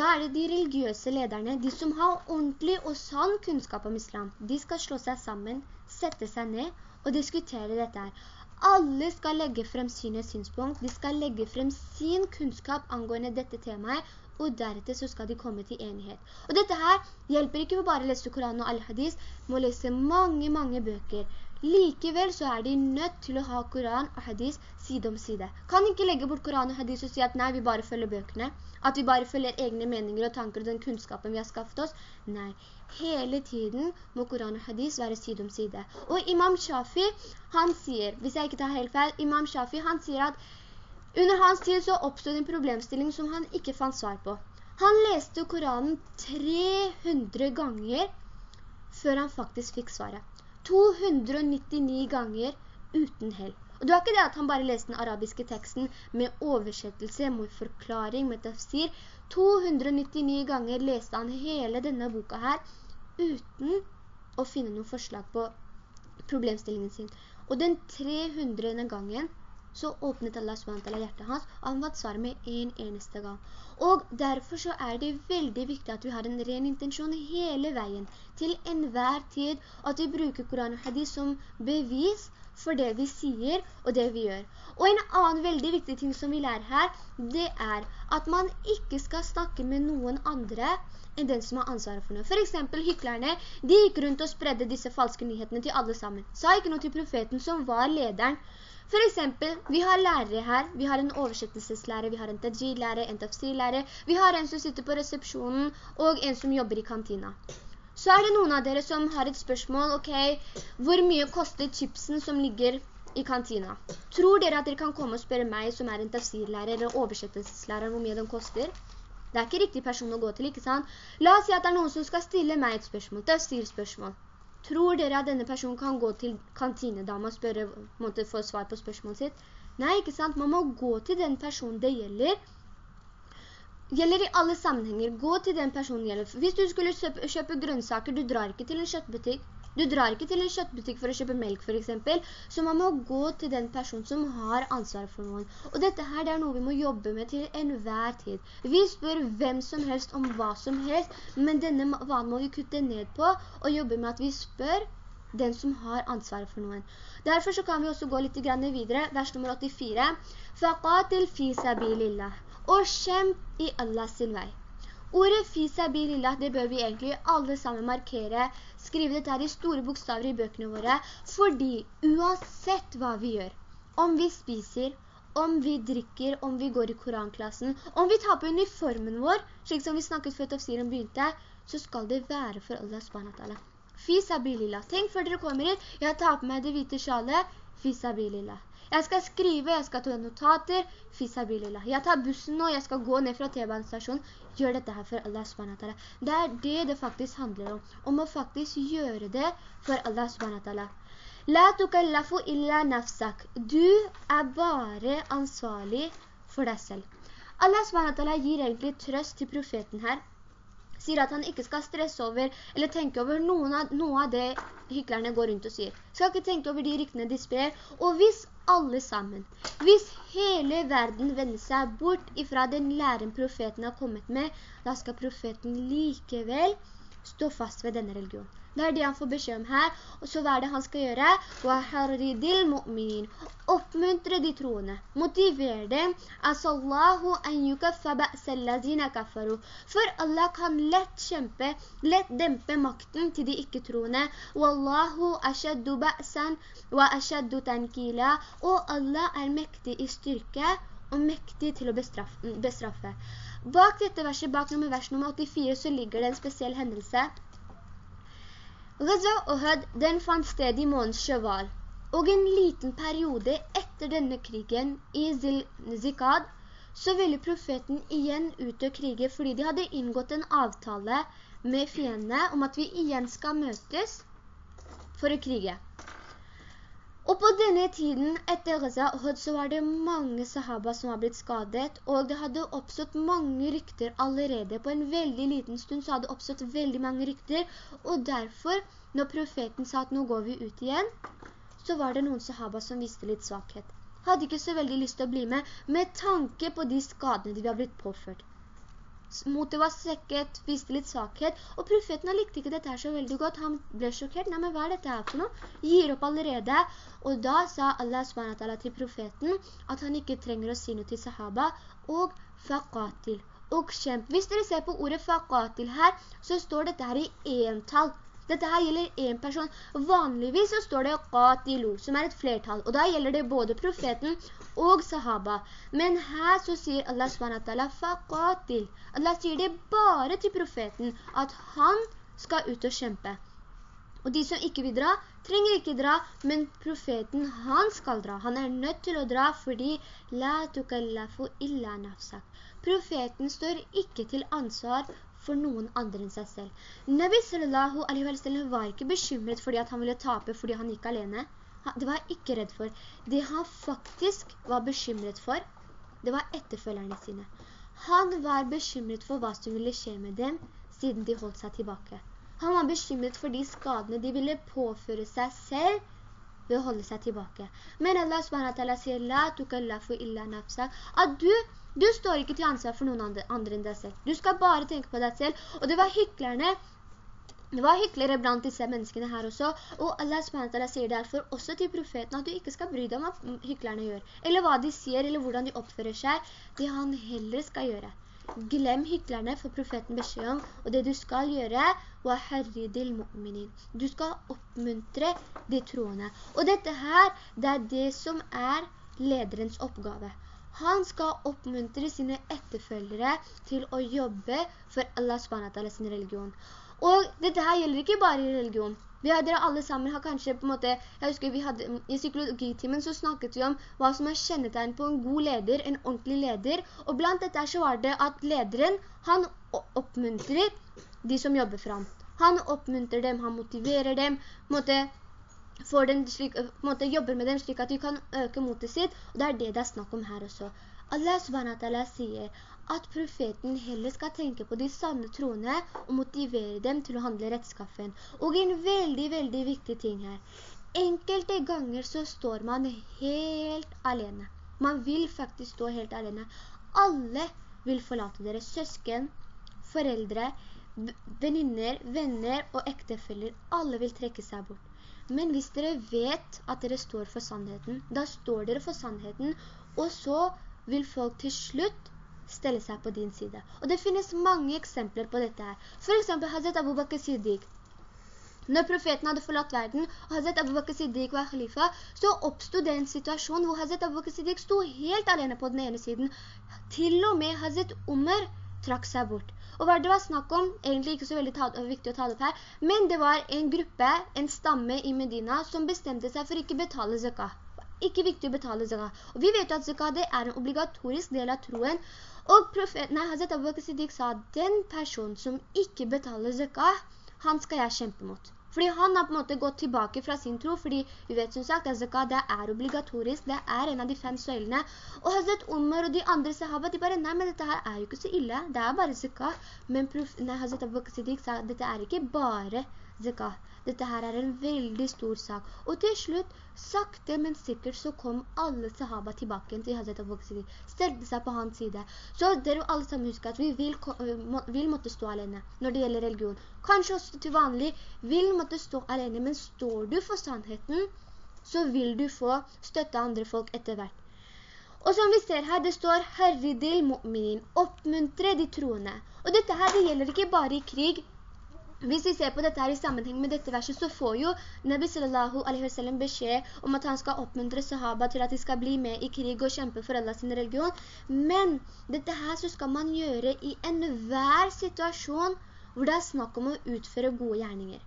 Da er det de religiøse lederne, de som har ordentlig og sann kunnskap om islam. De skal slå seg sammen, sette seg ned og diskutere dette her. Alle skal legge frem sine synspunkt, de skal legge frem sin kunnskap angående dette temaet, og deretter så skal de komme til enighet. Og dette her hjelper ikke å bare lese Koran og Al-Hadis, må lese mange, mange bøker. Likevel så er de nødt til å ha Koran og Hadis side om side. Kan ikke legge bort Koran og Hadis og si at nei, vi bare følger bøkene. At vi bare følger egne meninger og tanker og den kunnskapen vi har skaffet oss. Nei, hele tiden må Koran og Hadis være side om side. Og Imam Shafi, han sier, hvis jeg ikke tar helt feil, Imam Shafi, han sier at under hans tid så oppstod en problemstilling som han ikke fant svar på. Han leste Koranen 300 ganger før han faktisk fikk svaret. 299 ganger uten hell. Og det var ikke det at han bare leste den arabiske teksten med oversettelse, med forklaring, med tafsir. 299 ganger leste han hele denne boka her uten å finne noen forslag på problemstillingen sin. Og den 300. gangen så åpnet Allah SWT hjertet hans, og han var svar med en eneste gang. Og derfor så er det veldig viktig at vi har en ren intensjon hele veien, til enhver tid, at vi bruker Koran og Hadith som bevis for det vi sier og det vi gjør. Og en annen veldig viktig ting som vi lærer her, det er at man ikke skal snakke med noen andre enn den som har ansvaret for noe. For eksempel hyklerne, de gikk rundt og spredde disse falske nyhetene til alle sammen. Sa ikke noe til profeten som var lederen. For eksempel, vi har lærere her, vi har en oversettelseslærer, vi har en tajid-lærer, en tafsir-lærer, vi har en som sitter på resepsjonen, og en som jobber i kantina. Så er det noen av dere som har et spørsmål, ok, hvor mye koster chipsen som ligger i kantina? Tror dere at dere kan komme og spørre meg som er en tafsirlærer eller oversettelseslærer hvor mye den koster? Det er ikke riktig person å gå til, ikke sant? La oss si at det er noen som skal stille meg et spørsmål, tafsirspørsmål. Tror dere at denne personen kan gå til kantinedama og spørre, måtte få svar på spørsmålet sitt? Nei, ikke sant? Man må gå til den personen det gjelder. Gjelder i alle sammenhenger. Gå til den personen det gjelder. Hvis du skulle kjøpe, kjøpe grønnsaker, du drar ikke til en kjøttbutikk. Du drar ikke til en kjøttbutikk for å kjøpe melk for eksempel, så man må gå til den personen som har ansvar for noen. Og dette her det er noe vi må jobbe med til enhver tid. Vi spør hvem som helst om hva som helst, men denne vanen må vi kutte ned på og jobbe med at vi spør den som har ansvar for noen. Derfor så kan vi også gå litt videre, vers nummer 84. «Faqatil fi sabilillah» og kjemp i Allahs vei. Ordet fisabilillah, det bør vi egentlig alle sammen markere, skrive dette her i store bokstaver i bøkene våre, fordi uansett hva vi gjør, om vi spiser, om vi drikker, om vi går i koranklassen, om vi tar på uniformen vår, slik som vi snakket før tafsiren begynte, så skal det være for Allah subhanahu Fisabilillah. Tenk før dere kommer inn, jeg tar på meg det hvite sjalet, fisabilillah. Jeg skal skrive, jeg skal ta notater, fisabilillah. Jeg tar bussen nå, jeg skal gå ned fra T-banestasjonen. Gjør dette her for Allah subhanahu Det er det det faktisk handler om. Om å faktisk gjøre det for Allah subhanahu La tukallafu illa nafsak. Du er bare ansvarlig for deg selv. Allah subhanahu gir egentlig trøst til profeten her sier at han ikke skal stresse over eller tenke over av, noe av det hyklerne går rundt og sier. Skal ikke tenke over de ryktene de sprer. Og hvis alle sammen. Hvis hele verden vender seg bort ifra den læren profeten har kommet med, da skal profeten likevel stå fast ved denne religionen. Det er det han får beskjed om her, og så hva er det han skal gjøre? Oppmuntre de troende. Motiver dem. For Allah kan lett kjempe, lett dempe makten til de ikke-troende. Og Allah er mektig i styrke og mektig til å bestraffe. Bak dette verset, bak nummer vers nummer 84, så ligger det en spesiell hendelse. Gaza Ohud, den fant sted i månens Shawwal, og en liten periode etter denne krigen i Zikad, så ville profeten igjen ut og krige, fordi de hadde inngått en avtale med fiendene om at vi igjen skal møtes for å krige. Og på denne tiden etter Gaza Ohad så var det mange sahaba som var blitt skadet, og det hadde oppstått mange rykter allerede. På en veldig liten stund så hadde det oppstått veldig mange rykter, og derfor når profeten sa at nå går vi ut igjen, så var det noen sahaba som viste litt svakhet. Hadde ikke så veldig lyst til å bli med, med tanke på de skadene de var blitt påført. Motet var svekket, viste litt svakhet, og profeten likte ikke dette her så veldig godt. Han ble sjokkert. Nei, men hva er dette her for noe? Gir opp allerede. Og da sa Allah SWT til profeten at han ikke trenger å si noe til sahaba, og faqatil, og kjemp. Hvis dere ser på ordet faqatil her, så står dette her i entall. Dette her gjelder en person. Vanligvis så står det qatilu, som er et flertall. Og da gjelder det både profeten og sahaba. Men her så sier Allah SWT faqatil. Allah sier det bare til profeten at han skal ut og kjempe. Og de som ikke vil dra, trenger ikke dra, men profeten, han skal dra. Han er nødt til å dra fordi «La tukallafu illa nafsak». Profeten står ikke til ansvar for noen andre enn seg selv. Nabi sallallahu alaihi wa sallam var ikke bekymret fordi han ville tape fordi han gikk alene. Det var ikke redd for. Det han faktisk var bekymret for, det var etterfølgerne sine. Han var bekymret for hva som ville skje med dem, siden de holdt seg tilbake. Han var bekymret for de skadene de ville påføre seg selv ved å holde seg tilbake. Men Allah SWT sier, «La tukallafu illa nafsak», at du du står ikke til ansvar for noen andre, andre enn deg selv. Du skal bare tenke på deg selv. Og det var hyklerne Det var hyklere blant disse menneskene her også, og Allah SWT sier derfor også til profeten at du ikke skal bry deg om hva hyklerne gjør, eller hva de sier, eller hvordan de oppfører seg, det han heller skal gjøre. Glem hyklerne for profeten beskjed om, og det du skal gjøre. Du skal oppmuntre de troende. Og dette her, det er det som er lederens oppgave. Han skal oppmuntre sine etterfølgere til å jobbe for Allah SWT sin religion. Og dette her gjelder ikke bare i religion. Vi har, dere alle sammen har kanskje på en måte, jeg husker vi hadde, i psykologitimen så snakket vi om hva som er kjennetegn på en god leder, en ordentlig leder, og blant dette så var det at lederen, han oppmuntrer de som jobber fram. Han oppmuntrer dem, han motiverer dem, måte, får den slik, måte, jobber med dem slik at de kan øke motet sitt, og det er det det er snakk om her også. Allah subhanahu sier at profeten heller skal tenke på de sanne troende og motivere dem til å handle rettskaffen. Og en veldig, veldig viktig ting her. Enkelte ganger så står man helt alene. Man vil faktisk stå helt alene. Alle vil forlate dere, søsken, foreldre, veninner, venner og ektefeller. Alle vil trekke seg bort. Men hvis dere vet at dere står for sannheten, da står dere for sannheten, og så vil folk til slutt stelle seg på din side. Og det finnes mange eksempler på dette her. For eksempel Hazret Abu Bakr Siddiq. Når profeten hadde forlatt verden, og Hazret Abu Bakr Siddiq var khalifa, så oppstod det en situasjon hvor Hazret Abu Bakr Siddiq stod helt alene på den ene siden. Til og med Hazret Umar trakk seg bort. Og hva det var snakk om, egentlig ikke så veldig viktig å ta det opp her, men det var en gruppe, en stamme i Medina, som bestemte seg for ikke betale zakah. Ikke viktig å betale zakat. Og vi vet jo at zakat det er en obligatorisk del av troen, og profeten, nei, Hazret Abu Bakr Siddiq sa, den person som ikke betaler zakat, han skal jeg kjempe mot. Fordi han har på en måte gått tilbake fra sin tro, fordi vi vet som sagt at zakat det er obligatorisk, det er en av de fem søylene. Og Hazret Umar og de andre sahaba, de bare, nei, men dette her er jo ikke så ille, det er bare zakat. Men nei, Hazret Abu Bakr Siddiq sa, dette er ikke bare zakah. Dette her er en veldig stor sak. Og til slutt, sakte, men sikkert, så kom alle sahaba tilbake til Hazret Abu Bakr stelte seg på hans side. Så dere alle sammen husker at vi vil, vil måtte stå alene når det gjelder religion. Kanskje også til vanlig vil måtte stå alene, men står du for sannheten, så vil du få støtte andre folk etter hvert. Og som vi ser her, det står «Herridil mu'minin», oppmuntre de troende. Og dette her, det gjelder ikke bare i krig, hvis vi ser på dette her i sammenheng med dette verset, så får jo Nabi sallallahu alaihi wa sallam beskjed om at han skal oppmuntre sahaba til at de skal bli med i krig og kjempe for Allah sin religion. Men dette her så skal man gjøre i enhver situasjon hvor det er snakk om å utføre gode gjerninger.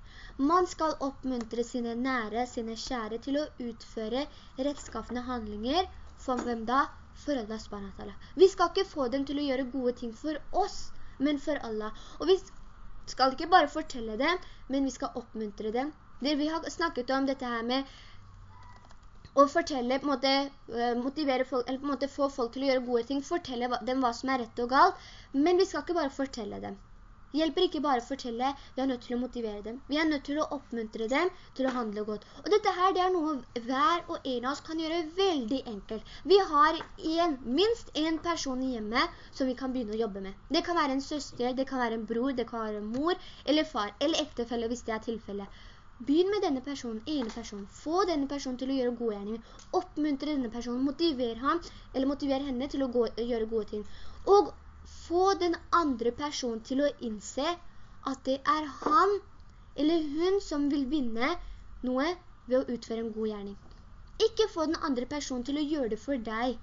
Man skal oppmuntre sine nære, sine kjære til å utføre rettskaffende handlinger for hvem da? For Allah subhanahu Vi skal ikke få dem til å gjøre gode ting for oss, men for Allah. Og hvis skal ikke bare fortelle dem, men vi skal oppmuntre dem. Vi har snakket om dette her med å fortelle, på en måte, eh, folk, eller på en måte få folk til å gjøre gode ting, fortelle dem hva som er rett og galt, men vi skal ikke bare fortelle dem. Hjelper ikke bare å fortelle, vi er nødt til å motivere dem. Vi er nødt til å oppmuntre dem til å handle godt. Og dette her, det er noe hver og en av oss kan gjøre veldig enkelt. Vi har en, minst en person i hjemmet som vi kan begynne å jobbe med. Det kan være en søster, det kan være en bror, det kan være en mor, eller far, eller ektefelle hvis det er tilfelle. Begynn med denne personen, ene personen. Få denne personen til å gjøre gode gjerninger. Oppmuntre denne personen, motiver ham, eller motiver henne til å gå, gjøre gode ting. Og få den andre personen til å innse at det er han eller hun som vil vinne noe ved å utføre en god gjerning. Ikke få den andre personen til å gjøre det for deg.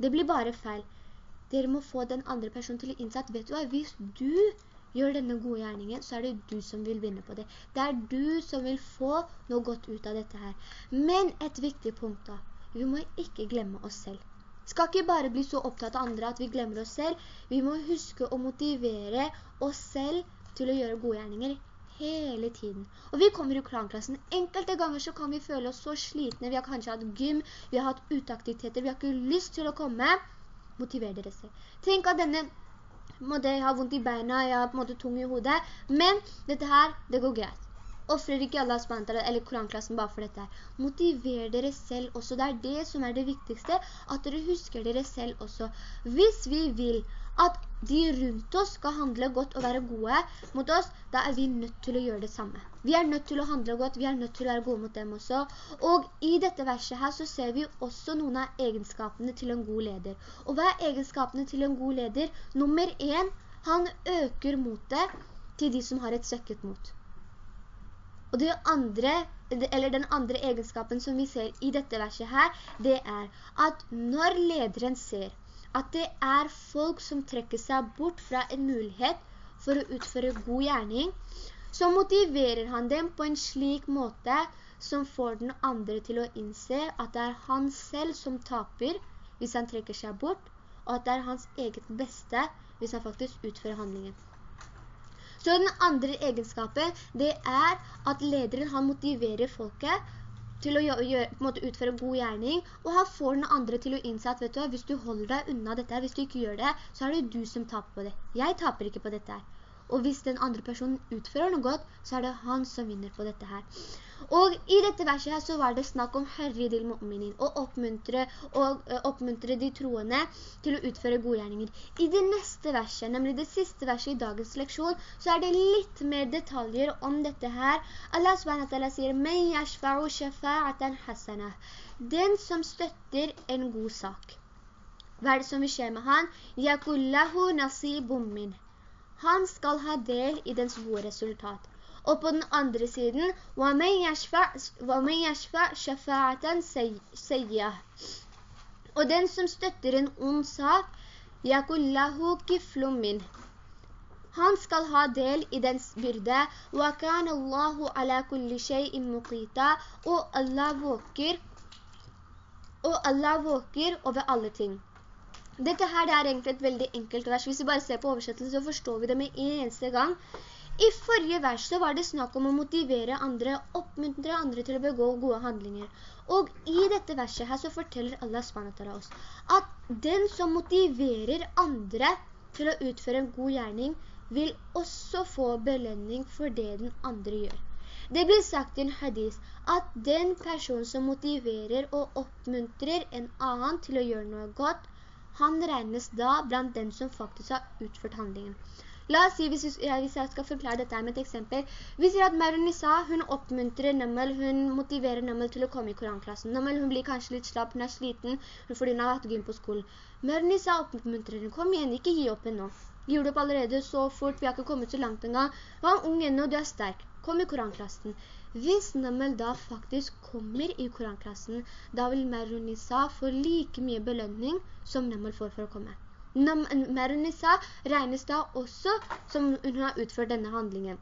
Det blir bare feil. Dere må få den andre personen til å innse at, vet du hva, hvis du gjør denne gode gjerningen, så er det du som vil vinne på det. Det er du som vil få noe godt ut av dette her. Men et viktig punkt da, vi må ikke glemme oss selv skal ikke bare bli så opptatt av andre at vi glemmer oss selv. Vi må huske å motivere oss selv til å gjøre gode gjerninger hele tiden. Og vi kommer i klanklassen. Enkelte ganger så kan vi føle oss så slitne. Vi har kanskje hatt gym, vi har hatt utaktiviteter, vi har ikke lyst til å komme. Motiver dere selv. Tenk at denne måtte jeg ha vondt i beina, jeg har på en måte tung i hodet, men dette her, det går greit. Offrer ikke Allah eller koranklassen bare for dette her. Motiver dere selv også. Det er det som er det viktigste, at dere husker dere selv også. Hvis vi vil at de rundt oss skal handle godt og være gode mot oss, da er vi nødt til å gjøre det samme. Vi er nødt til å handle godt, vi er nødt til å være gode mot dem også. Og i dette verset her så ser vi også noen av egenskapene til en god leder. Og hva er egenskapene til en god leder? Nummer en, han øker motet til de som har et søkket mot. Og det andre, eller den andre egenskapen som vi ser i dette verset her, det er at når lederen ser at det er folk som trekker seg bort fra en mulighet for å utføre god gjerning, så motiverer han dem på en slik måte som får den andre til å innse at det er han selv som taper hvis han trekker seg bort, og at det er hans eget beste hvis han faktisk utfører handlingen. Så den andre egenskapen, det er at lederen han motiverer folket til å gjøre, måte utføre god gjerning, og han får den andre til å innse at, vet du, hvis du holder deg unna dette, hvis du ikke gjør det, så er det du som taper på det. Jeg taper ikke på dette her. Og hvis den andre personen utfører noe godt, så er det han som vinner på dette her. Og i dette verset her så var det snakk om herridil mu'minin, og oppmuntre, og, oppmuntre de troende til å utføre godgjerninger. I det neste verset, nemlig det siste verset i dagens leksjon, så er det litt mer detaljer om dette her. Allah SWT sier, «Men yashfa'u shafa'atan hasana». Den som støtter en god sak. Hva er det som vil skje med han? «Yakullahu nasibum min» Han skal ha del i dens gode resultat. Og på den andre siden, وَمَنْ يَشْفَعْ شَفَاعَةً سَيِّهَ Og den som støtter en ond sak, يَكُلْ لَهُ كِفْلٌ مِّنْ Han skal ha del i dens byrde, وَكَانَ اللَّهُ عَلَى كُلِّ شَيْءٍ مُقِيتًا Og Allah våker, og Allah våker over alle ting. Dette her det er egentlig et veldig enkelt vers. Hvis vi bare ser på oversettelsen, så forstår vi det med en eneste gang. I forrige vers så var det snakk om å motivere andre, oppmuntre andre til å begå gode handlinger. Og i dette verset her så forteller Allah SWT oss at den som motiverer andre til å utføre en god gjerning, vil også få belønning for det den andre gjør. Det blir sagt i en hadis at den person som motiverer og oppmuntrer en annen til å gjøre noe godt, han regnes da blant dem som faktisk har utført handlingen. La oss si, hvis, jeg, hvis jeg skal forklare dette med et eksempel. Vi sier at Merunisa, hun oppmuntrer Namel, hun motiverer Namel til å komme i koranklassen. Namel, hun blir kanskje litt slapp, hun er sliten, fordi hun har hatt gym på skolen. Merunisa oppmuntrer henne, kom igjen, ikke gi opp ennå. nå. Gir du opp allerede så fort, vi har ikke kommet så langt en gang. Var ung ennå, du er sterk. Kom i koranklassen. Hvis Namel da faktisk kommer i koranklassen, da vil Merunisa få like mye belønning som Namel får for å komme. Merunisa regnes da også som hun har utført denne handlingen.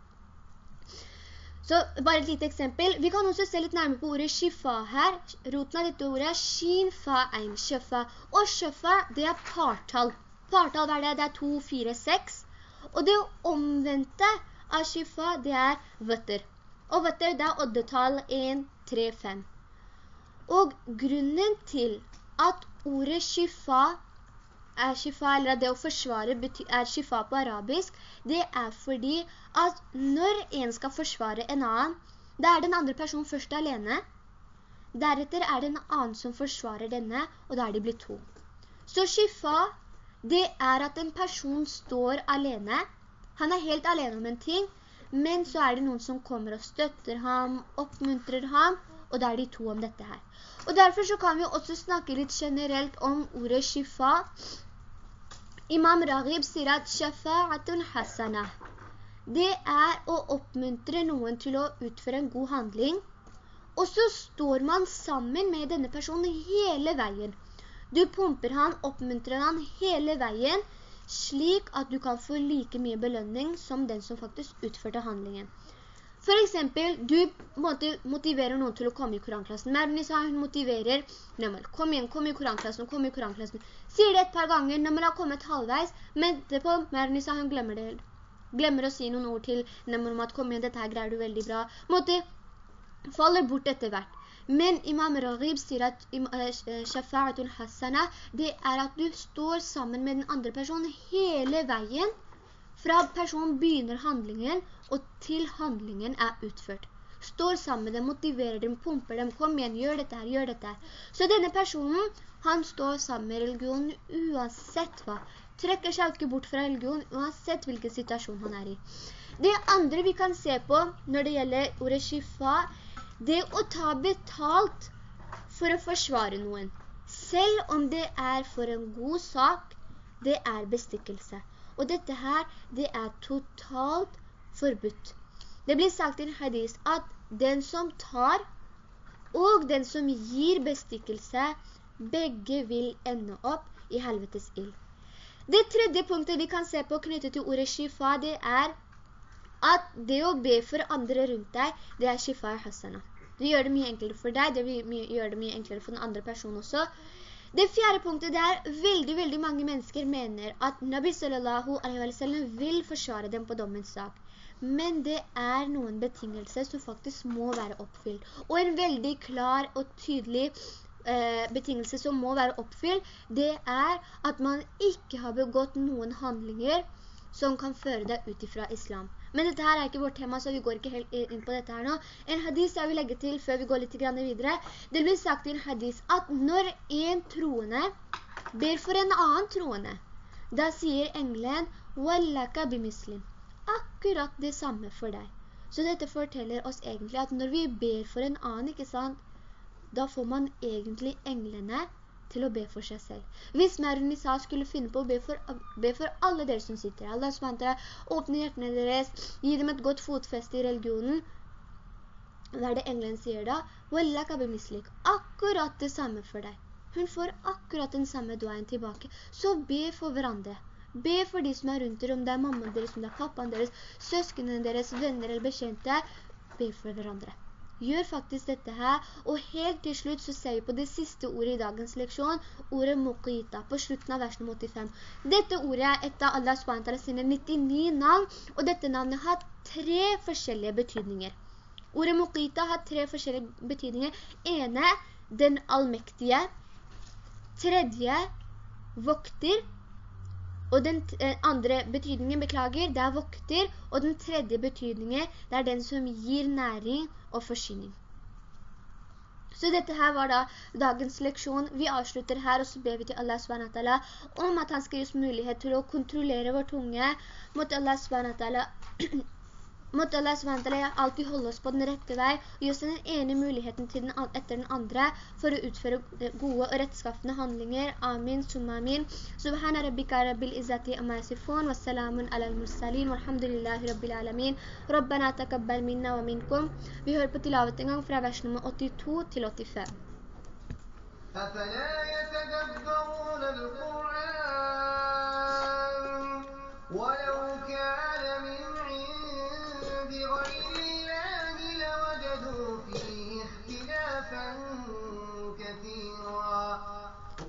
Så bare et lite eksempel. Vi kan også se litt nærmere på ordet shifa her. Roten av dette ordet er shin, fa, ein, shifa. Og shifa, det er partall. Partall, er det? Det er 2, 4, 6. Og det omvendte av shifa, det er vøtter. Og vet dere, det er oddetall 1, 3, 5. Og grunnen til at ordet shifa er shifa, eller det å forsvare er shifa på arabisk, det er fordi at når en skal forsvare en annen, da er den andre personen først alene. Deretter er det en annen som forsvarer denne, og da er de blitt to. Så shifa, det er at en person står alene. Han er helt alene om en ting, men så er det noen som kommer og støtter ham, oppmuntrer ham, og da er de to om dette her. Og derfor så kan vi også snakke litt generelt om ordet shifa, Imam Raghib sier at shafa'atun hasana. Det er å oppmuntre noen til å utføre en god handling, og så står man sammen med denne personen hele veien. Du pumper han, oppmuntrer han hele veien, slik at du kan få like mye belønning som den som faktisk utførte handlingen. For eksempel, du motiverer noen til å komme i koranklassen. Mernisa, hun motiverer «Nemmel, Kom igjen, kom i koranklassen, kom i koranklassen. Sier det et par ganger, Nemel har kommet halvveis, men det på Mernisa, hun glemmer det. Glemmer å si noen ord til «Nemmel om at kom igjen, dette her greier du veldig bra. Måte, faller bort etter hvert. Men Imam Raghib sier at shafa'atun Hassana, det er at du står sammen med den andre personen hele veien, fra personen begynner handlingen og til handlingen er utført. står sammen med dem, motiverer dem, pumper dem, kom igjen, gjør dette her, gjør dette. Så denne personen, han står sammen med religionen uansett hva. Trekker seg ikke bort fra religion, uansett hvilken situasjon han er i. Det andre vi kan se på når det gjelder ordet shifa, det å ta betalt for å forsvare noen. Selv om det er for en god sak, det er bestikkelse. Og dette her, det er totalt forbudt. Det blir sagt i en hadis at den som tar og den som gir bestikkelse, begge vil ende opp i helvetes ild. Det tredje punktet vi kan se på knyttet til ordet shifa, det er at det å be for andre rundt deg, det er shifa i hasana. Det gjør det mye enklere for deg, det gjør det mye enklere for den andre personen også. Det fjerde punktet det er veldig, veldig mange mennesker mener at Nabi sallallahu alaihi wa sallam vil forsvare dem på dommens sak men det er noen betingelser som faktisk må være oppfylt. Og en veldig klar og tydelig eh, betingelse som må være oppfylt, det er at man ikke har begått noen handlinger som kan føre deg ut fra islam. Men dette her er ikke vårt tema, så vi går ikke helt inn på dette her nå. En hadis jeg vil legge til før vi går litt videre. Det blir sagt i en hadis at når en troende ber for en annen troende, da sier engelen «Wallaka bimislim» akkurat det samme for deg. Så dette forteller oss egentlig at når vi ber for en annen, ikke sant, da får man egentlig englene til å be for seg selv. Hvis Merun Nisa skulle finne på å be for, be for alle dere som sitter her, Allah SWT, åpne hjertene deres, gi dem et godt fotfeste i religionen, hva er det englen sier da? Akkurat det samme for deg. Hun får akkurat den samme duaen tilbake. Så be for hverandre. Be for de som er rundt dere, om det er mammaen deres, om det er pappaen deres, søskene deres, venner eller bekjente. Be for hverandre. Gjør faktisk dette her, og helt til slutt så ser vi på det siste ordet i dagens leksjon, ordet muqita, på slutten av versen 85. Dette ordet er et av Allah SWT sine 99 navn, og dette navnet har tre forskjellige betydninger. Ordet muqita har tre forskjellige betydninger. Ene, den allmektige. Tredje, vokter. Og den eh, andre betydningen, beklager, det er vokter, og den tredje betydningen, det er den som gir næring og forsyning. Så dette her var da dagens leksjon. Vi avslutter her, og så ber vi til Allah SWT om at han skal gi oss mulighet til å kontrollere vår tunge. Måtte Allah SWT [CLEARS THROAT] Måtte Allah SWT alltid holde oss på den rette vei og gi oss den ene muligheten den, etter den andre for å utføre gode og rettskaffende handlinger. Amin, summa amin. Subhana rabbika rabbil izzati amma yasifun, wassalamun ala al-mursalin, walhamdulillahi rabbil alamin. Rabbana takabbal minna wa minkum. Vi hører på tilavet en gang fra vers nummer 82 til 85. أفلا يتدبرون القرآن ولو كان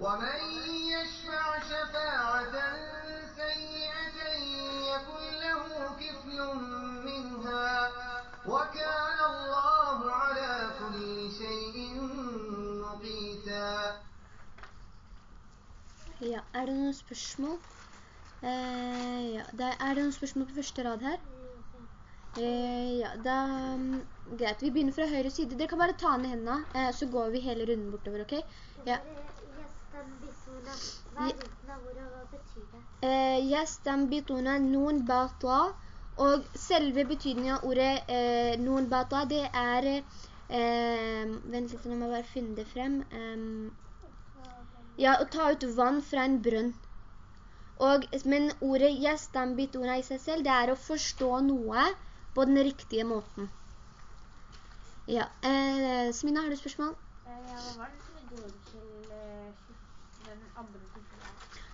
ومن يشفع شفاعة سيئة يكن له كفل منها وكان الله على كل شيء مقيتا Ja, er det noen spørsmål? Eh, ja, er det noen spørsmål på første rad her? Eh, ja, da, um, greit. Vi begynner fra høyre side. Dere kan bare ta ned hendene, eh, så går vi hele runden bortover, ok? Ja. Eh, Gjestambituna nun bata. Og selve betydningen av ordet eh, nun bata, det er... Eh, vent litt, nå må jeg bare finne det frem. ja, å ta ut vann fra en brønn. Og, men ordet gjestambituna i seg selv, det er å forstå noe på den riktige måten. Ja, eh, Smina, har du spørsmål? Eh, ja, hva var det som er dårlig eh, den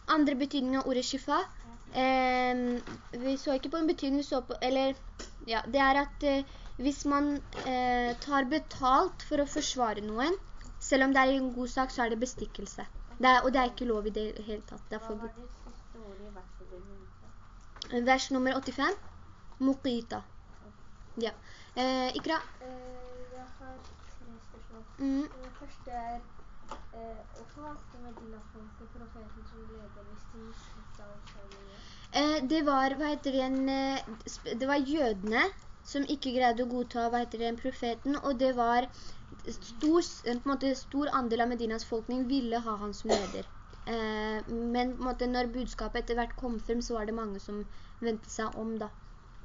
andre betydning av ordet shifa? Eh, vi så ikke på en betydning, vi så på, eller, ja, det er at eh, hvis man eh, tar betalt for å forsvare noen, selv om det er en god sak, så er det bestikkelse. Det er, og det er ikke lov i det hele tatt. Det hva var det siste ordet i verset? Vers nummer 85. Muqita. Ja. Eh, Ikra? jeg har tre spørsmål. Mm. Det første er, eh, hvorfor med Medina-folket profeten som leder hvis de mistet av oppfølgingen? Eh, det var, hva heter det, en, eh, det var jødene som ikke greide å godta, hva heter det, en profeten, og det var stor, en, måte, stor andel av Medinas folkening ville ha han som leder. Eh, men måte, når budskapet etter hvert kom frem, så var det mange som ventet seg om da.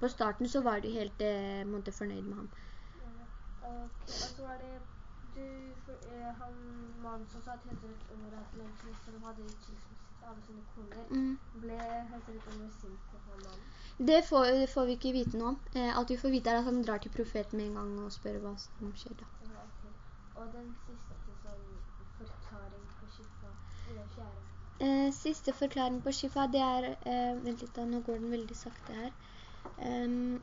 På starten så var de helt eh, måte, fornøyd med ham. Og, så var det du, eh, han mannen som sa at Høyesteretts under at som hadde skilsmisset alle sine koner, Mm. ble Høyesteretts under sint på han mannen. Det får, det får vi ikke vite noe om. Eh, alt vi får vite er at han drar til profeten med en gang og spør hva som skjer da. Ja, ok. Og den siste sånn forklaring på Shifa, det fjerde. Eh, siste forklaring på Shifa, det er, eh, vent litt da, nå går den veldig sakte her. Ehm,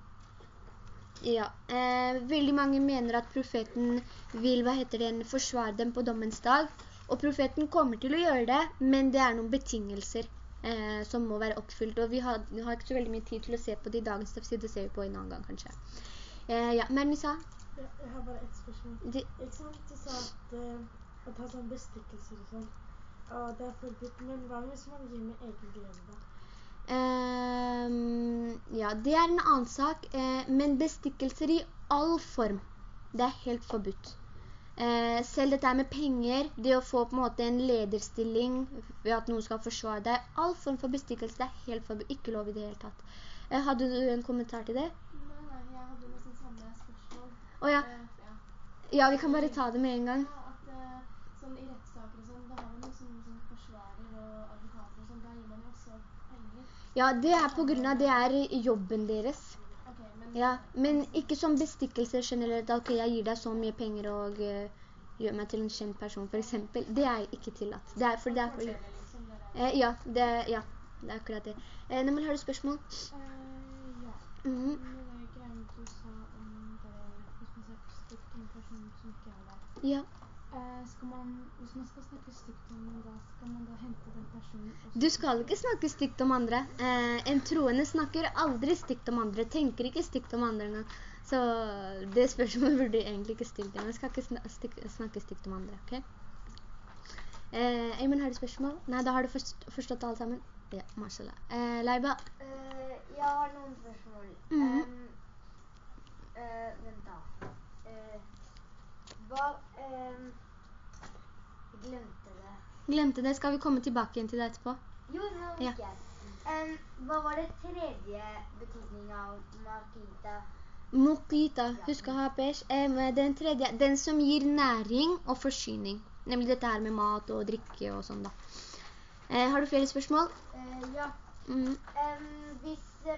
ja, eh, veldig mange mener at profeten vil, hva heter det, forsvare dem på dommens dag. Og profeten kommer til å gjøre det, men det er noen betingelser eh, som må være oppfylt. Og vi har, vi har, ikke så veldig mye tid til å se på det i dagens tafsir, det ser vi på en annen gang kanskje. Eh, ja, Mernisa? Ja, jeg har bare et spørsmål. Det, Ikke sant, du sa at, uh, at ha sånn bestikkelser og sånn, og det er forbudt, men hva hvis man gir med egen glede da? Ehm, ja, det er en annen sak, eh, men bestikkelser i all form, det er helt forbudt. Eh, selv dette med penger, det å få på en måte en lederstilling ved at noen skal forsvare deg, all form for bestikkelse, det er helt forbudt, ikke lov i det hele tatt. Eh, hadde du en kommentar til det? Nei, nei, jeg hadde nesten samme spørsmål. Eh, ja. ja, vi kan bare ta det med en gang. Ja, at sånn i rettssaker og sånn, da har man jo sånn som forsvarer og advokater og sånn, da gir man jo også penger. Ja, det er på grunn av det er jobben deres. Men... Ja, men ikke som bestikkelse generelt, ok, jeg gir deg så mye penger og uh, gjør meg til en kjent person, for eksempel. Det er ikke tillatt. Det er, for det er for... Eh, ja, det, ja, det er akkurat det. Eh, Nemel, har du spørsmål? Uh, ja, Mhm. men det er jo du sa om det, hvis man stygt om personen som ikke er der. Ja. Eh, skal man, hvis man skal snakke stygt om noen da, skal man da hente den personen også? Du skal ikke snakke stygt om andre. Eh, en troende snakker aldri stygt om andre, tenker ikke stygt om andre engang. Så det spørsmålet burde du egentlig ikke stilt deg. Man skal ikke snakke stygt om andre, ok? Eh, Eimen, har du spørsmål? Nei, da har du forst forstått alt sammen. Ja, mashallah. Eh, Leiba? Uh, jeg har noen spørsmål. Mm -hmm. um, uh, vent da. Eh, hva... jeg glemte det. Glemte det. Skal vi komme tilbake igjen til det etterpå? Jo, det var Ja. ikke. Hva var det tredje betydningen av Makita? Mokita, husk å ha pesh. Eh, den tredje, den som gir næring og forsyning. Nemlig dette her med mat og drikke og sånn da. Eh, har du flere spørsmål? Eh, ja. Mm. Um, hvis, eh,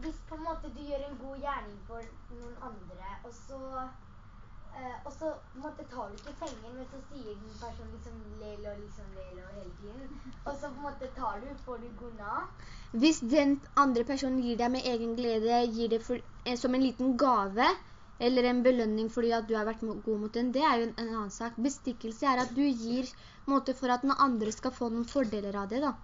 hvis på en måte du gjør en god gjerning for noen andre, og så, eh, og så måte tar du ikke penger, men så sier den personen liksom lel og liksom lel og hele tiden, og så på en måte tar du, får du guna. Hvis den andre personen gir deg med egen glede, gir det for, eh, som en liten gave, eller en belønning fordi at du har vært god mot den, det er jo en, en annen sak. Bestikkelse er at du gir måte for at den andre skal få noen fordeler av det da.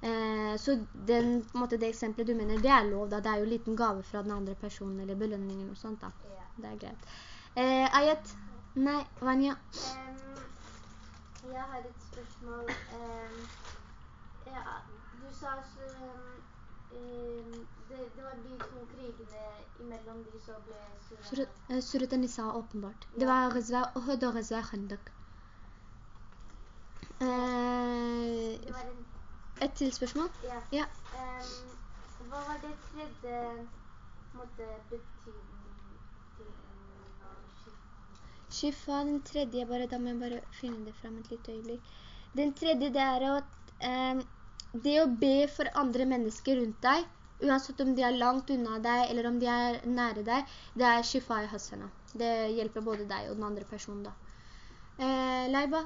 Eh, så den, måte, det eksempelet du mener, det er lov da. Det er jo en liten gave fra den andre personen, eller belønning eller noe sånt da. Det er greit. Eh, Ayet? Nei, Vanya? jeg har et spørsmål. ja, du sa så, det, det var de to krigene imellom de som ble Surat, eh, Surat An-Nisa, åpenbart. Det var Ghazwa Uhud og Ghazwa Khandak. Uh, Det et til spørsmål? Ja. Ja. Hva var det tredje måte betydning til Shifa, den tredje, bare, da må jeg bare finne det frem et litt øyeblikk. Den tredje, det er at eh, det å be for andre mennesker rundt deg, uansett om de er langt unna deg, eller om de er nære deg, det er shifa i hasana. Det hjelper både deg og den andre personen da. Eh, Leiba?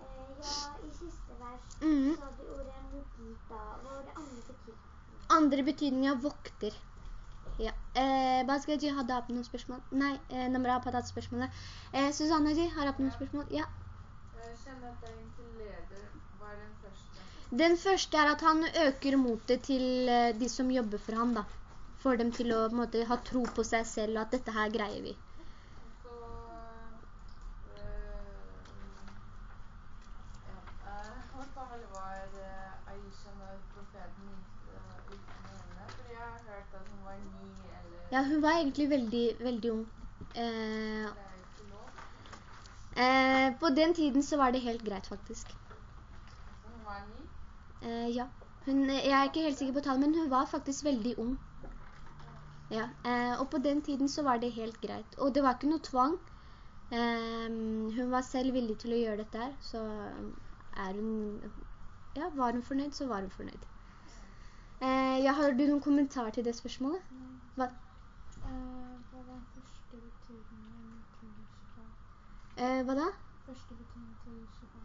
Eh, ja, i siste vers Mhm. sa du ordet mugita. Hva var det andre betydning? Andre betydning av vokter. Ja. Eh, Basgaji, hadde opp noen spørsmål? Nei, eh, Namra har hatt spørsmålet. Eh, Susanne Ji, har opp noen spørsmål? Ja. Kjenner deg til leder. Hva er den første? Den første er at han øker motet til eh, de som jobber for ham da. Får dem til å måte, ha tro på seg selv, og at dette her greier vi. Så øh, ja, øh, Hvor gammel var øh, Aisha når profeten gifte gifte med henne? Fordi jeg har hørt at hun var ni eller Ja, hun var egentlig veldig, veldig ung. Eh, eh, på den tiden så var det helt greit faktisk. Hun var ny? Eh, ja. Hun, jeg er ikke helt sikker på tallet, men hun var faktisk veldig ung. Ja, eh, og på den tiden så var det helt greit. Og det var ikke noe tvang. Eh, hun var selv villig til å gjøre dette her, så er hun, ja, var hun fornøyd, så var hun fornøyd. Eh, ja, har du noen kommentar til det spørsmålet? Hva? Eh, hva var første betydningen til? Eh, hva da? Første betydningen til shifa.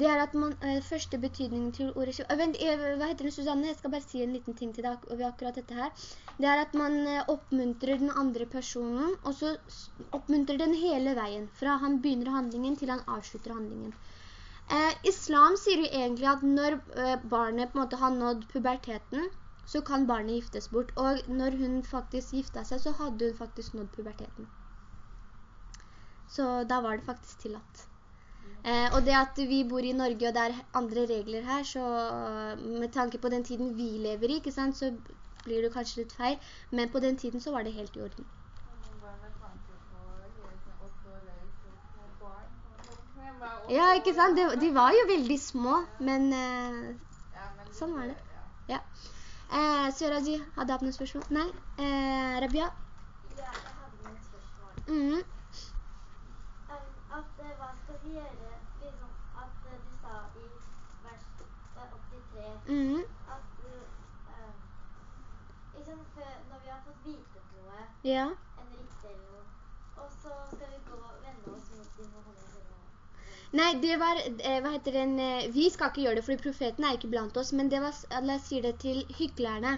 Det er at man, eh, første betydningen til ordet shifa... vent, eh, hva heter det, Susanne? Jeg skal bare si en liten ting til deg ved akkurat dette her. Det er at man eh, oppmuntrer den andre personen, og så oppmuntrer den hele veien, fra han begynner handlingen til han avslutter handlingen. Eh, islam sier jo egentlig at når eh, barnet på en måte har nådd puberteten, så kan barnet giftes bort. Og når hun faktisk gifta seg, så hadde hun faktisk nådd puberteten. Så da var det faktisk tillatt. Eh, og det at vi bor i Norge, og det er andre regler her, så eh, med tanke på den tiden vi lever i, sant, så blir det kanskje litt feil. Men på den tiden så var det helt i orden. Ja, ikke sant? De, de var jo veldig små, men eh, sånn var det. Ja. Eh, Søraji, hadde hatt noen spørsmål? Nei? Eh, Rabia? Ja, jeg hadde noen spørsmål. Mm. Um, at hva skal vi gjøre, liksom, at du sa i vers eh, 83, mm. at um, liksom, før, når vi har fått vite noe, Ja. en riktig eller noe, og så skal vi gå og vende oss mot de Mohammed eller noe. Nei, det var, eh, hva heter den, eh, vi skal ikke gjøre det, fordi profeten er ikke blant oss, men det var, Allah sier det til hyklerne.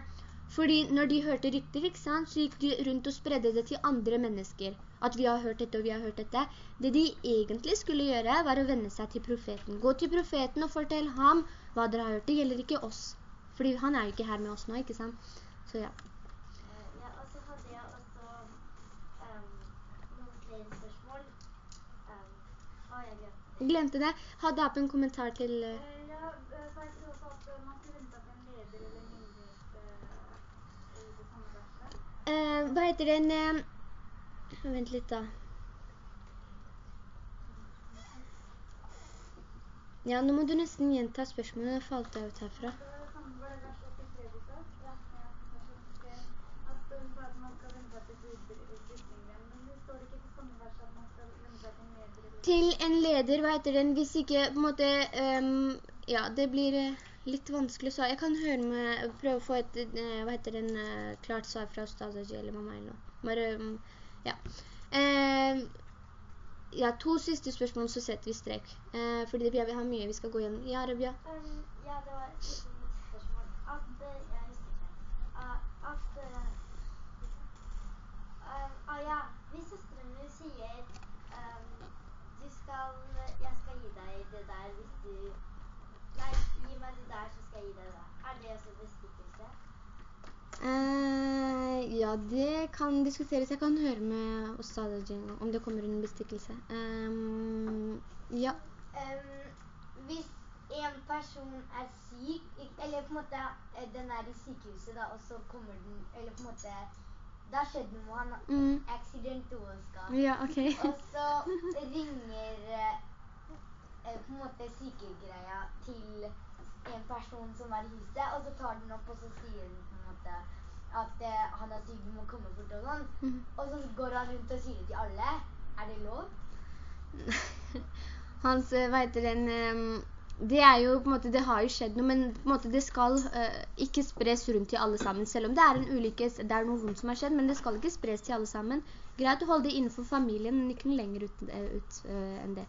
Fordi når de hørte rykter, ikke så gikk de rundt og spredde det til andre mennesker. At vi har hørt dette, og vi har hørt dette. Det de egentlig skulle gjøre, var å vende seg til profeten. Gå til profeten og fortell ham hva dere har hørt. Det gjelder ikke oss. Fordi han er jo ikke her med oss nå, ikke sant? Så ja. Eh, ja, og så hadde jeg også um, noen flere spørsmål. Um, å, jeg glemte det. Hadde opp en kommentar til... eh, Eh, ja, eh, tror også at man skulle vente at en leder eller myndighet i det samme verset. Hva heter den? vent litt da. Ja, nå må du nesten gjenta spørsmålet, nå falt jeg ut herfra. Det var det samme, var det vers 83 du sa? Ja, ja, vers 83. At hun sa at man skal vente seg til flyktninger. Men det står ikke på samme vers at man skal vente seg til en leder hva heter den? Hvis ikke, på en måte, um, ja, det blir eh, litt vanskelig svar. Jeg kan høre med, prøve å få et, uh, hva heter den, uh, klart svar fra Stasaji, eller mamma eller noe. Bare, um, ja. Uh, ja, to siste spørsmål, så setter vi strek. Fordi vi har mye vi skal gå igjennom. Ja, Rabia? Um, ja, det var et spørsmål. At. Uh, at, um, ah, ja, hvis søstrene sier, du skal, jeg skal gi deg det der hvis du, nei, gi meg det der, så skal jeg gi deg det. Er det også bestikkelse? Uh, ja, det kan diskuteres. Jeg kan høre med Ostadajin om det kommer en bestikkelse. Um, ja. Um, hvis en person er syk, eller på en måte eh, den er i sykehuset da, og så kommer den, eller på en måte, det skjedde skjedd noe, han Mm. accident skal. Ja, ok. Og så ringer, eh, eh, på en måte sykegreia til en person som er i huset, og så tar den opp, og så sier den på en måte at eh, han er syk, du må komme bort og sånn. Mm. Og så går han rundt og sier det til alle. Er det lov? [LAUGHS] Hans, eh, hva heter den, ehm, det er jo på en måte, det har jo skjedd noe, men på en måte det skal uh, ikke spres rundt til alle sammen, selv om det er en ulykke, det er noe vondt som har skjedd, men det skal ikke spres til alle sammen. Greit å holde det innenfor familien, men ikke noe lenger ut, eh, ut uh, enn det.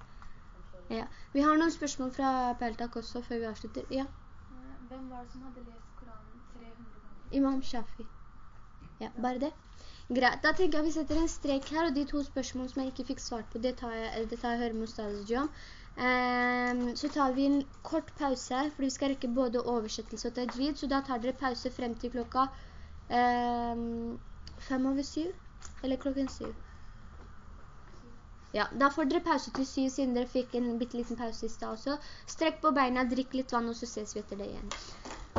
Ja. Vi har noen spørsmål fra Peltak også, før vi avslutter. Ja, Hvem var det som hadde lest Koranen 300 ganger? Imam Shafi. Ja, bare det. Greit, da tenker jeg vi setter en strek her, og de to spørsmålene som jeg ikke fikk svart på, det tar jeg, det tar jeg høre med Ustaz om. Ehm, så tar vi en kort pause her, for vi skal rekke både oversettelse og tajvid, så da tar dere pause frem til klokka ehm, fem over syv, eller klokken syv. Ja, da får dere pause til syv, siden dere fikk en bitteliten pause i sted også. Strekk på beina, drikk litt vann, og så ses vi etter det igjen.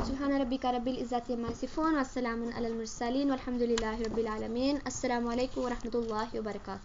سبحان ربك رب العزة عما يصفون والسلام على المرسلين والحمد لله رب العالمين السلام عليكم ورحمة الله وبركاته